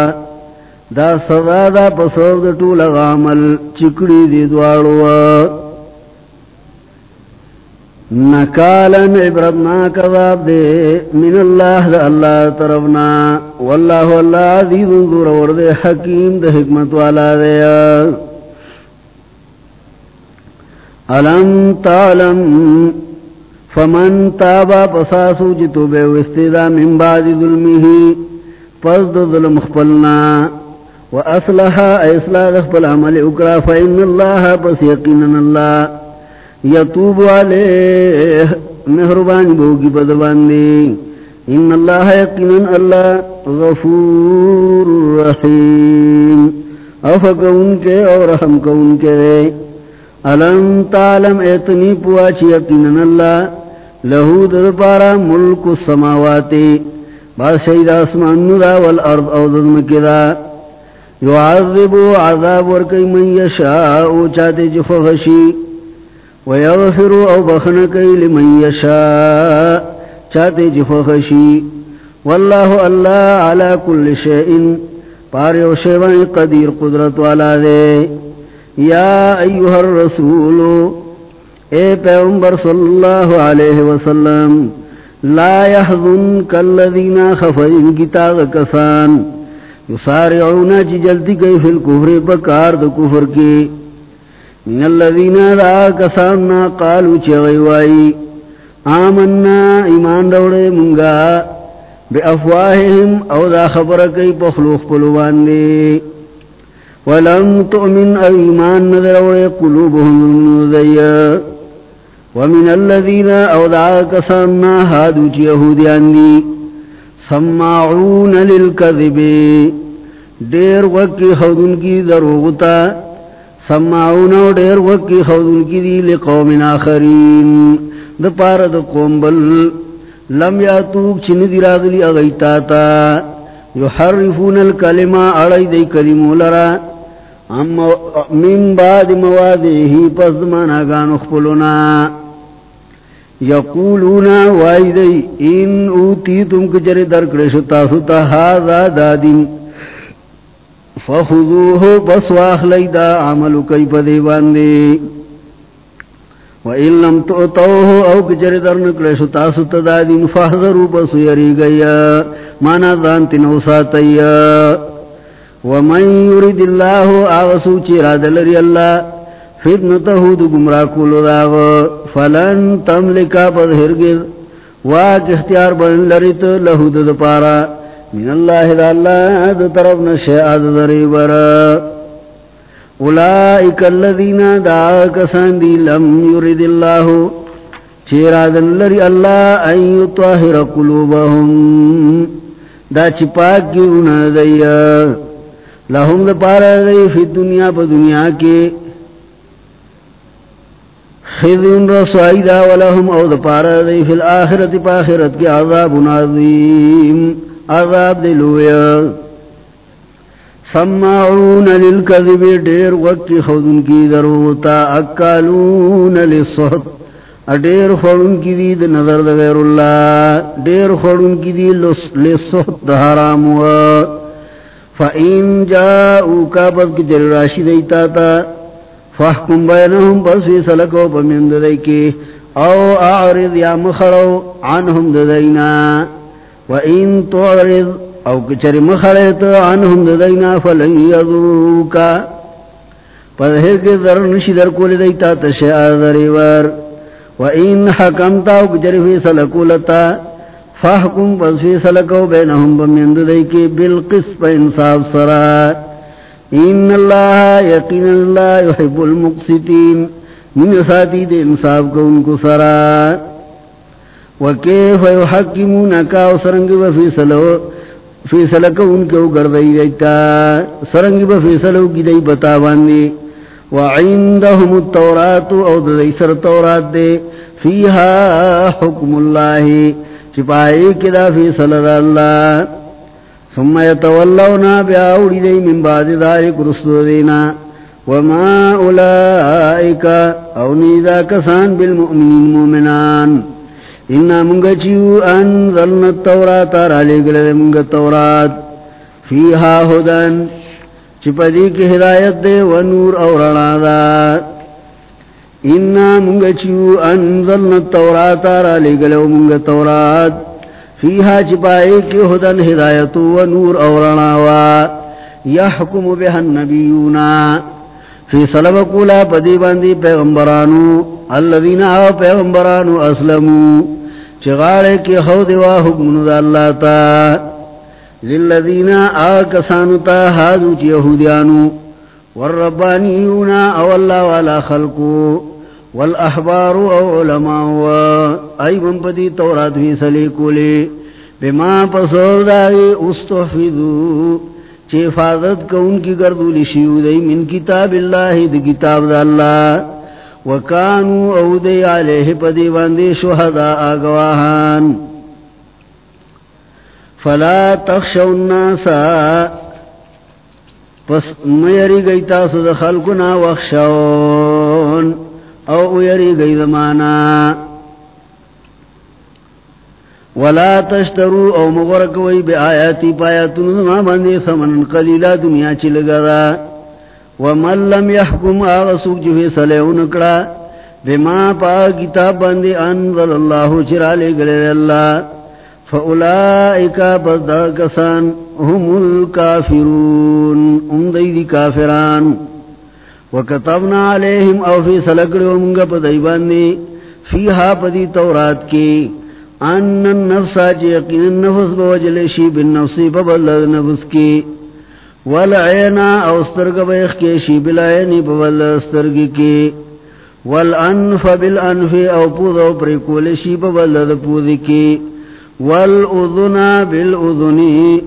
دا سزا دا پسور دا طول غامل چکڑی دی دوارو. نکالن عبرتنا کذاب دے، من اللہ دا اللہ طرفنا۔ واللہ واللہ عزیز انظور ورد حکیم دا حکمت والا دے۔ علم تعلم، فمن تابا پساسو جتو بے وستدا من بعد ظلمه پس دو ظلم خپلنا۔ و اصلحا اصلاح خپل عمل اکرا فإن اللہ پس یقینا اللہ۔ یتوب علیہ مہربان بوگی بدباندی۔ ان اللہ یقینا اللہ غفور رحیم۔ افکون کے اور رحم کون کے۔ علم تعلم ایتنی پواچی، یقینا اللہ لہو در پارا ملک السماواتی بادشاہی دا اسمان ندا والارض او ظلم کدا یعذبو عذاب ورکی من یشاء، چاہتے جفغشی۔ ویغفرو او بخنکی لمن یشاء چاہتے جفغشی جی واللہ اللہ علا کل شئین پاری و شیوان قدیر قدرت والا دے۔ یا ایوہ الرسول، اے پیغمبر صلی اللہ علیہ وسلم، لا يحضن کالذین خفین کتاغ کسان۔ یسارعونا چی جی جلدی کئی فی الکفر پکار دا کفر کی۔ من الذین دا کساننا قالو چی آمنا، ایمان دوڑے منگا. بے افواہم او دا خبر کئی پخلوخ پلوان دے ولم تؤمن ایمان ندروڑے قلوبهم ذیا ومن الذین اودعا کسانا حادو چی یہودیان دی. سماعون للکذب دیر وکی خودن کی دروغتا. سماعون دیر وکی خودن کی دی لقوم آخرین. دپار دقوم بل لم یاتوک چن دی راغلی اغیتاتا یحرفون الکلمہ اڑی دی کلمو لرا. اما من بعد موادیه پس مانا گانو خپلونا. یقولونا وائدی ان اوتی تم کچر درکڑشو تاسو تا، هذا دادین فخذوه پس واخلی دا عملو کئی پدی باندی وَإِن لَمْ تُعْتَوْهُ أَوْ كَجَرِ دَرْنَ كْلَشُ تَاسُ تَدَادِينُ فَحْذَرُوا بَسُ يَرِي گَيَّا مَانَا دَانْتِ نَوْسَاتَيَّا ومن يريد الله اغسو چی راد لری اللہ فتنته دو گمراہ کولو داغ فلن تملکا پد ہرگز واک اختیار بن لریت لہو دد پارا من اللہ دا اللہ دا طرف نشیعاد دری برا اولائک اللذین دا کسان دی لم يريد اللہ. چی راد لری اللہ ان یطاہر قلوبهم دا چی پاک کی انہ دیا. لہم دا پارا دی فی دنیا پا دنیا کے. خذن رسوائی دا ولہم او دا پارا دی فی الاخرت پا آخرت کے عذاب نازیم عذاب دلویا سماعون للکذب دیر وقت خودن کی دروتا اکالون لصحت دیر خورن کی دی دا نظر دا غیر اللہ دیر خورن کی دی لصحت دا حرام ہوا۔ فَإِن جَاءُوكَ بَذْكِ جَلْ رَاشِدَ اِتَاتَا فَحْكُمْ بَيْنَهُمْ بَسْوِ سَلَكَوْ بَمِنْ دَدَيْكِ او اعرض یا مخرو عنهم ددینا وَإِن تُعْرِض او کچر مخرت عنهم ددینا فَلَنْ يَذُرُوكَ پدہر کے ذر نشی در کول دیتا تشعر دریور وَإِن حَكَمْتَ او کچر فی سلکولتا فاحکم بسفی سلکو بینہم بمیند دیکی بالقسط انصاف سرا ان اللہ یقین اللہ یحب المقسطین من ساتی دے انصاف کو ان کو سرا وکیف یحکمونکا سرنگ بفی سلو فی ان کو گردئی دیتا سرنگ بفی سلو کی دی بتا باندی وعندهم التورات، او دی سر تورات دے۔ فیہا حکم اللہی چپائی کدا فی صلی اللہ۔ ثم یتولونا بیاوڑی دی من بعد ذالک رسل دینا۔ وما اولائکا او نیدا کسان بالمؤمنین مومنان۔ انا منگا چیو انزلنا التورات رالی گلد منگا التورات فیہا ہدن چپا دی کی ہدایت دے ونور اور رنادات انا منگا چیو انزلنا التورات را لگلو منگا تورات فیہا چپائے کی ہدن ہدایت و نور اور اورناوا یحکم بها النبیونا فی صلب کولا پدی باندی پیغمبرانو الذین آو پیغمبرانو اسلمو چغاڑے کی خود و حکم دا اللہ تا. للذین آکسانو تا حاضو چی یہودیانو، والربانیون او اللہ والا خلقو والاحبار او علماء ایبن پدی تورات فی سلیکو لے بما پسور دائی استحفظو، چی حفاظت کا ان کی گردو لشیو دی من کتاب اللہ، دی کتاب دا اللہ. وکانو او دی علیہ پدی باندی شہداء آگواہان. فلا تخشو الناسا پس میری گئی تاسو دا خلقنا وخشون. او یری گئی دمانا ولا تشترو او مغرقوی بی آیاتی پایاتون ما بندی سمن قلیلا دنیا چی لگا دا. ومن لم یحکم آغا سوک جو فیصلے انکڑا، بما پا کتاب بندی انزل اللہ چرا لے گلے اللہ، فاولائکا بزدہ کسان هم الكافرون ام دی کافران۔ وکتبنا علیہم او فی سلکڑ ومنگا پا دیباندی فیہا پا دی تورات کی ان النفس یقین النفس بوجل شی بالنفس ببلد نفس کی والعینا او استرگ بیخ کے شی بالعینی ببلد استرگ کی. والانف بالانف او پود او پریکول شی ببلد پود کی. والعذنا بالعذنی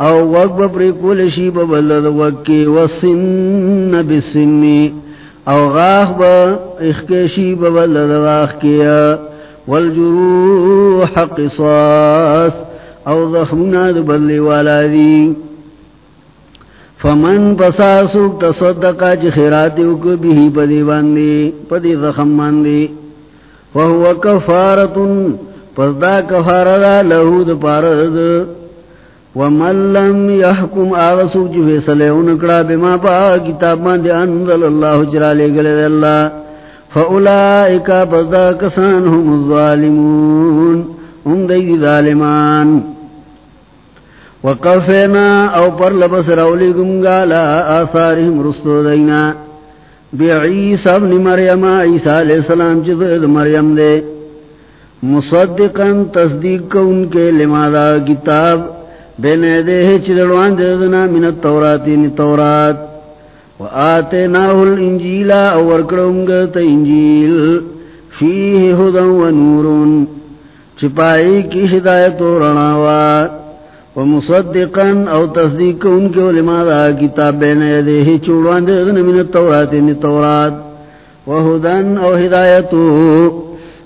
او وقب پریکول شی بول ببلد وکی والسن بالسنی او غاخ با اخکشی ببلد غاخ کیا والجروح قصاص او ضخمنا دبلی والا دی. فمن پساسوک تصدقا چی خیراتیو کو بھی پدی باندی، پدی ضخم ماندی وهو کفارتن، پس دا کفاردا لہو دا پارد ومن لم يحكم آغسوک چی فیصلے انکڑا بما پا کتاب ماندی انزل اللہ چرا لے گلے دے اللہ۔ فاولائک بذا کسان هم الظالمون هم دی ظالمان۔ وقفنا او پر لبس رولی گمگالا آثارهم رستو دینا. بعیسى ابن مریم، عیسیٰ علیہ السلام چیز مریم دے. مصدقا تصدیق کو ان کے لمادا کتاب. بین دے چیزڑوان دے دنا من التورات ان تورات. وآتیناہ الانجیل او ورکڑونگت انجیل. فیہ ہدن و نورن. چپائی کی ہدایت و رناوا ومصدقا او تصدیق ان کے علماء دا کتاب بین یدیہ چوڑوان دے دن من التورات ان التورات وہدن او ہدایت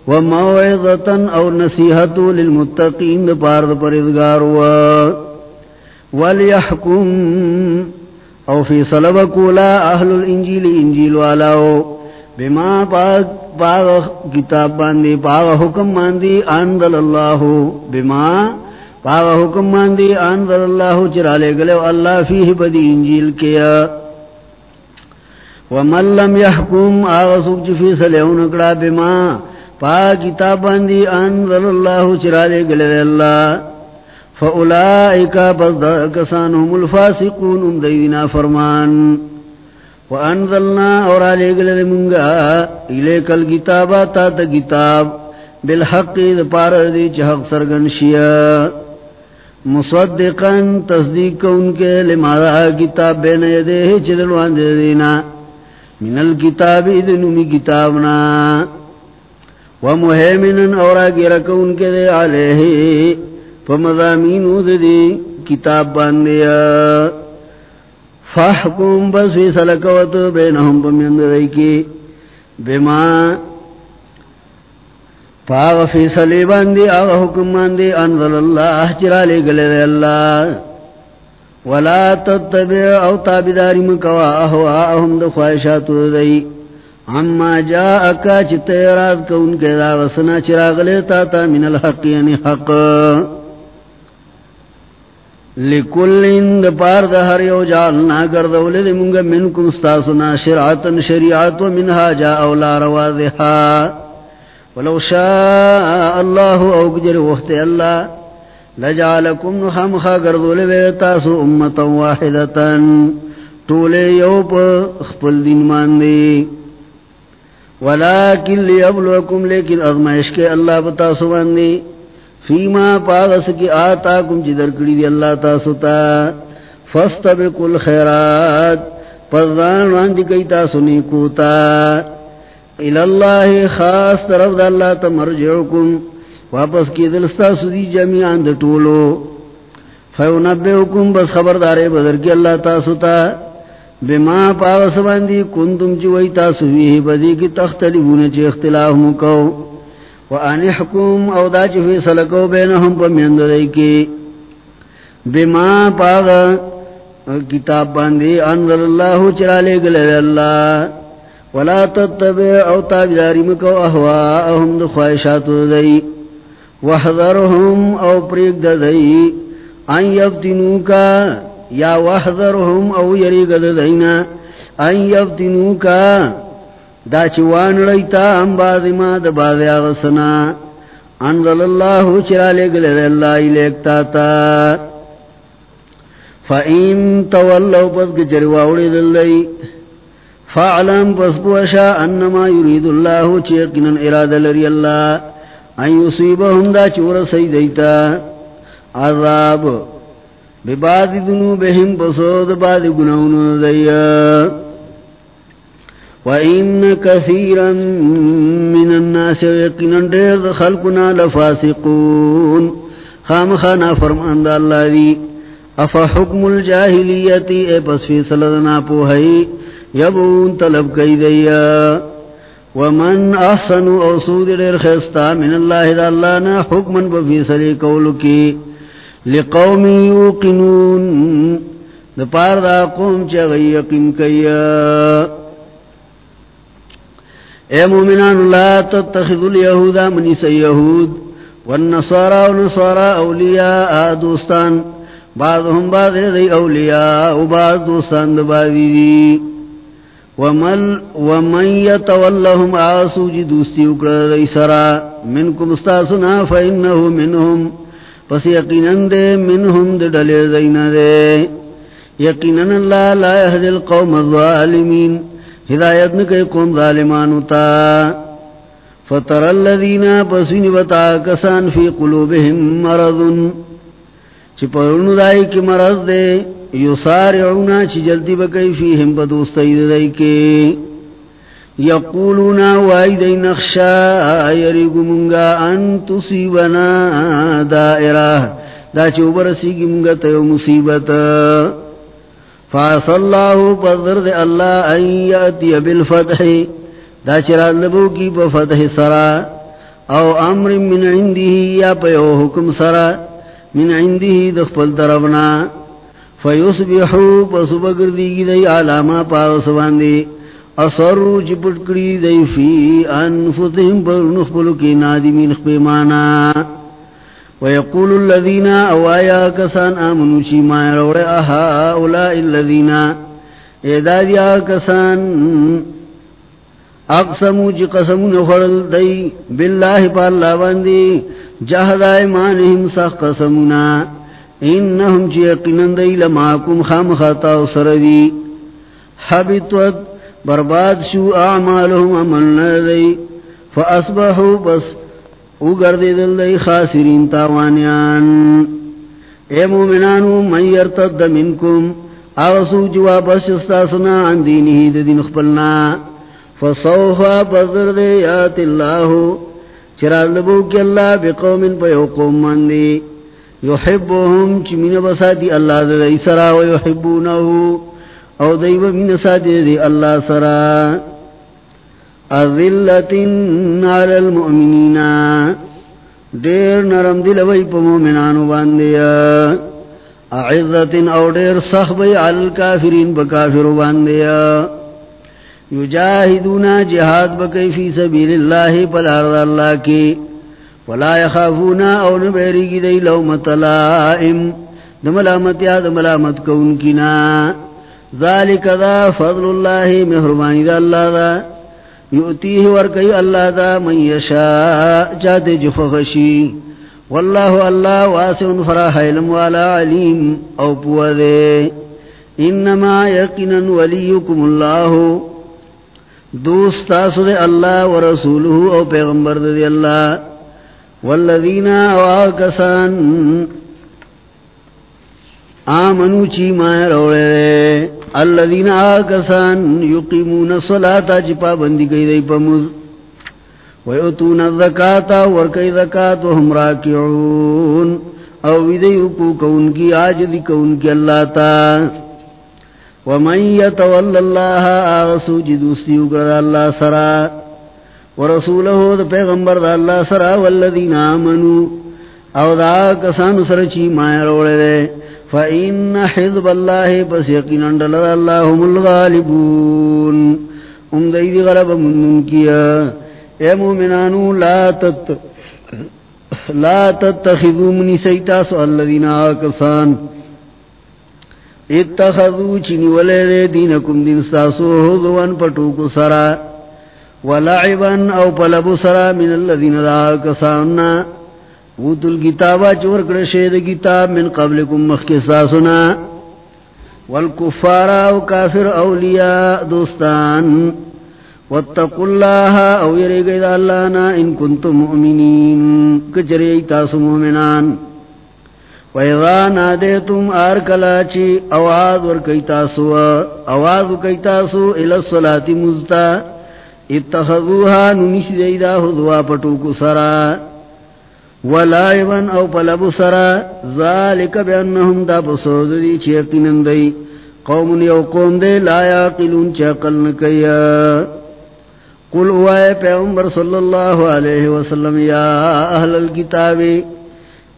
وموعظتا او نصیحت للمتقین دے پارد پردگاروا ولیحکم او فی صلب کولا اہل الانجیل انجیل والاو بما پاک پاک کتاب باندی پاک حکم باندی اندل اللہ بما پاک حکم باندی اندل اللہ چرالے گلے اللہ فیہ بدی انجیل کیا۔ ومن لم يحكم آغسوک چفی سلیون اکڑا بما پاک کتاب باندی اندل اللہ چرالے گلے اللہ۔ فاولائک بذکسان هم الفاسقون، ام دینا فرمان۔ وانزلنا اور علیگ لمنگا الیک الكتابا تا تا کتاب، بالحق دا پار دی چحق سرگنشیا مصدقا تصدیق ان کے لمادا کتاب بین یدے چدلوان دے دینا؟ من الكتاب ادنمی کتابنا۔ ومحیمنا اور آگی رکون کے دے علیہ۔ فمضامین دی کتاب باندیا فحکم بس فی سلکوت بینہم پمیند دی کی۔ بما فاغ فی سلی باندی آغا حکم باندی انظر اللہ چرا لے گلے دی اللہ. ولا تتبع او تابداری مکوا احواءهم دو خواہشاتو دی. عما جاءکا چتیرات کون کے دا وسنا چراغ لیتا تا من الحق یعنی حق. لکل اند پار دا ہر یو جالنا گردولی دی منگا منکم ستاسنا شرعتا شریعت و منها جا اولا روازحا ولو شاء اللہ او گجر وقت اللہ لجعلکم خمخا گردولی بیتاسو امتا واحدتا ٹولے یو پا خپل دین ماندے ولیکن لیبلوکم لیکن ازمائش کے اللہ بتا سو سواندے فیما پاغس کی آتاکم چی درکڑی دی اللہ تاسو تا. فستبقوا الخیرات پردان راندی کئی تاسو نیکوتا الاللہ خاص طرف دا اللہ تا مرجعکم. واپس کی دلستا سدی جمعان دا ٹولو. فیونبئکم بس خبردارے بدر کی اللہ تاسو تا. بما پاوس باندی کنتم چی وی تاسو فیه بدی کی تختلفون چی اختلاف مکو. وانی حکوم او دا چی فیصلکو بینہم پا میندرائی کی. بما پاغ کتاب باندی انظر اللہ چرالے گلے اللہ. ولا تتبع او تابداری مکو احواءهم دخواہشات دی. وحضرهم او پریک دی. ان یفتنو کا یا وحذرهم او یریگد دینا. ان یفتنو کا دا چوان لیتا ام باز ما دا باز آغسنا. انزل اللہ چرا لگل اللہ لیکتا تا. فَإِن تَوَلَّوْ پس گجر واوڑی دلی فَعْلَمْ پس بوشا انما یرید اللہ چیقنا اراد لری اللہ۔ ان یصیبهم دا چور سیدیتا عذاب۔ بباد ذنوبهم بصود باد گناون دیا۔ وإن كثيرا من الناس يقنا دير خلقنا لفاسقون۔ خام خانا فرمان دا اللہ دی۔ افا حکم الجاہلیتی اے پس فی صلدنا پوہی یبون طلب کئی دیا. ومن احسن او سود دیر خیستا من اللہ دا اللہ نا حکمن بفی صلی قولو کی. لقوم یوقنون. دا پار دا قوم چا غی یقین کیا. اے مومنان، لا تتخذوا اليهودا منی سی یهود والنصارا ونصارا اولیاء دوستان. بعضهم بعض دی اولیاء و بعض دوستان دا بعضی دی. ومن یتولهم آسو جی دوستی اکڑا دی سرا، منکم استاسنا فإنه منهم، پس یقیناً دے منہم دے ڈلے زینا دے۔ یقیناً اللہ لا یهد القوم الظالمین، ہدایت نکے قوم ظالمانو تا۔ فتر الذین پسین بتا کسان فی قلوبهم مرضن چی دائی کی مرض دے۔ یسارعونا چی جلدی بکئی فیہم بدوستی دائی کے یقولون وائی دی نخشا یریگو منگا ان تصیبنا دائرہ دا چوبر سیگی منگا تیو مصیبت فاس اللہ پذر دے اللہ ان یاتی بالفتح دا چراد لبو کی بفتح سرا او امر من عنده یا پیو حکم سرا من عنده دخپل طرفنا فیصبحو، پسو دیگی دی علاما پاوس باندی اثرو چپٹ کری دی فی انفسهم پر نخبلو کی نادمین خبیمانا. ویقول الذین اوایا کسان آمنو چی مایا روڑے اہا اولائی الذین ایدادیا کسان، اقسمو چی قسمو نخڑل دی. باللہ پا اللہ باندی، جہد ایمانہم سخ قسمونا. انہم چی اقنن دی لماکم خام خطاو سردی حبتوت برباد شو اعمالهم عملنا دی فاسبحو بس اگر دل دی خاسرین تاوانیان. اے مومنانو من یرتد منکم اغسو جواب شستاسنا عن دینی دی دین خپلنا. فصوفا بذر دی یات اللہ، چرال دبو کی اللہ بقوم پیو قوم من دی یحبوهم چمین بسادی اللہ دی سرا ویحبونہو او دیو من سادی دی اللہ سرا اذلتن علی المؤمنین دیر نرم دل وی پا مومنانو باندیا اعزتن او دیر صحبی علی الكافرین بکافر باندیا یجاہدونا جہاد بکی فی سبیل اللہ پل ارض اللہ کی ولا یخافونا او نبیری گی دی لومت لائم دملامت یا دملامت کون کنا ذالک دا فضل اللہ، مہربانی دا اللہ دا. یؤتیہ ورکی اللہ دا من یشا چاہتے جفخشی جی واللہ اللہ واسع فراح علم والا علیم او پوہ دے. انما یقینا ولیکم اللہ. دوست تاسو دے اللہ و او پیغمبر دے اللہ. والذین آکسان آمنو چی مائے روڑے دے. الذین آکسان یقیمون صلاة چپا بندی کئی دے پمز ویعتون الزکاة ورکی زکاة وهم راکعون. او ویدی رکو کون کی آجدی کون کی اللہ تا. ومن يتول الله اغسو جدوستی اگر اللہ سرا. ورسولہ دا پیغمبر دا اللہ سرا والذین آمنوا او دا کسان سر چی مائے روڑے دے فإن حزب اللہ پس یقین اندل دا اللہ هم الغالبون. ام دیدی غلب مندن کیا اے مومنانو، لا تت، لا تتخذو منی سیتاسو الذین آکسان. اتخذو چنی ولے دے دینکم دین ساسو حضوان پٹو کو سرا. ولعبن او پلبو سرا من اللذین دا کساننا. اوتو الگتابا چور کرشید کتاب من قبلکم مخی ساسونا والکفارا او کافر اولیاء دوستان. واتقوا اللہ او یریگید اللہ نا ان کنتم مؤمنین. کچری تاسو مومنان وَإِذَا نَادَيْتُمْ آرْكَلَاچِ أَوَاذُ وَرْكَيْتَاسُ أَوَاذُ كَيْتَاسُ إِلَى الصَّلَاةِ مُزْتَى اتَّخَذُوهَا نُنِسِ زَيْدَا هُذْوَا پَتُوكُ سَرَا وَلَائِبًا أَوْ پَلَبُ سَرَا. ذَلِكَ بِأَنَّهُمْ دا بصود دی چیقنن دی قوم یوقوم دے لا یاقلون چاقل نکیا. قل اوائے پیغمبر صلی اللہ علیہ وسلم یا اہل الكتابی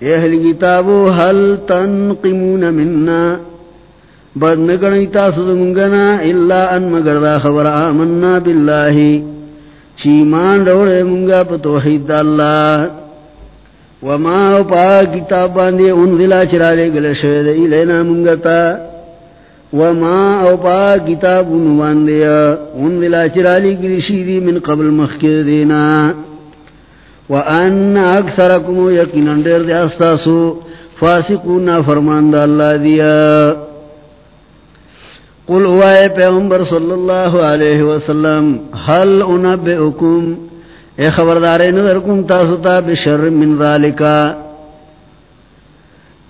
اہل کتابو حل تنقمون مننا بد نگنی تاسد منگنا اللہ ان مگر دا خبر آمنا باللہ۔ چیمان روڑے منگا پتوحید اللہ۔ وما پا کتاب باندے انزلا چرالے گلے شوید ایلینا منگتا وما او پا کتاب انواندے انزلا چرالے گلی شیدی من قبل مخکر دینا۔ وان اکثرکم یقینا دیر دی استاسو۔ فاسقون فرمان دا اللہ دیا۔ قل وائے پیغمبر صلی اللہ علیہ وسلم حل انبئکم؟ اے خبردارے نظر کم تاستا بشر من ذالکا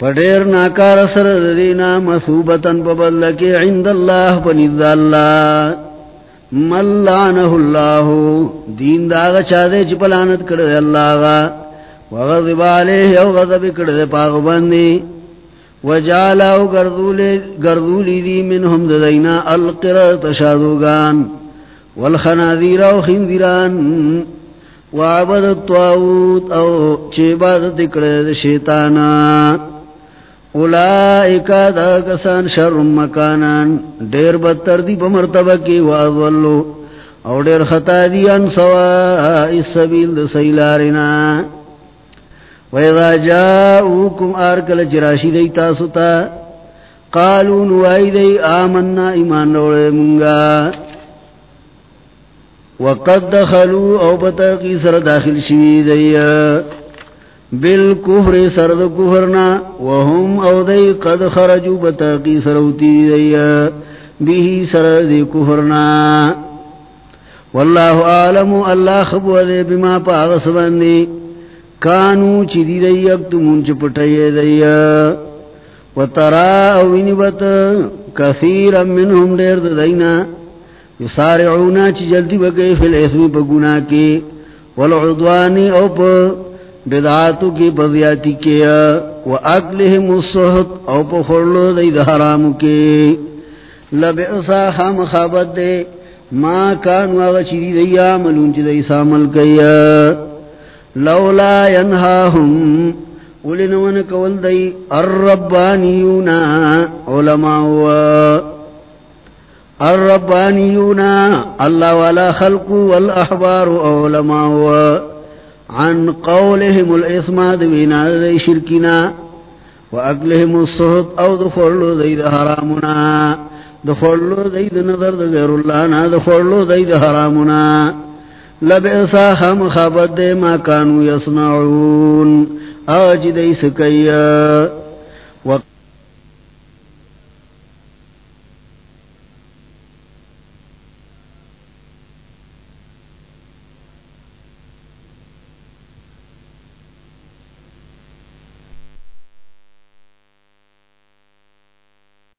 پڑیر ناکار سر دینا مصوبتن پبلکی عند اللہ پنید اللہ ملعنہ اللہ دین داغ چاہدے چپلانت کردے اللہ غا وغضب علیہ او غضب کردے پاغ بندی وجالاو گردولی دی منہم ددینا القرر تشادوگان والخنادیر او خندران وعبد الطاوت او چیبادت کردے شیطانا اولائکا دا کسان شر مکانان دیر بدتر دی پا مرتبہ کی واضولو او دیر خطا دی ان سوا اس سبیل دا سیلارنا ویضا جاؤکم آرکل چراشی دی تاسوتا قالون ایمان روڑے منگا وقد دخلو او بتاقی سر داخل شوی دی. بالکفر سرد کفرنا، وهم او دی، قد خرجو بتاقی سروتی دی. بیہی سرد کفرنا. کانو چی دی دی اکتمون چپٹی دی وطرا او نبت کثیر منهم دیر دینا. یسارعونا چی جلدی بگئی فی الاسم پگونا کی. والعدوانی او پا بدعاتو کی بضیاتی کیا و اکلہم السحت او پا خورلو دی دہرامو کی. لبعصا خام خابت دے. ما کانو آغا چیدی دی آملون چی دی سامل کیا لولا ینہاہم ولنون کول دی الربانیونا علماء الربانیونا اللہ والا خلق والاحبار علماء عن قولهم الاسماد بنا ذي شركنا واقلهم الصهد او دخلوا ذي حرامنا دخلوا ذي نظر غير الله نا دخلوا ذي حرامنا لبئسا هم خبد ما کانو یسنعون آج دیس وقت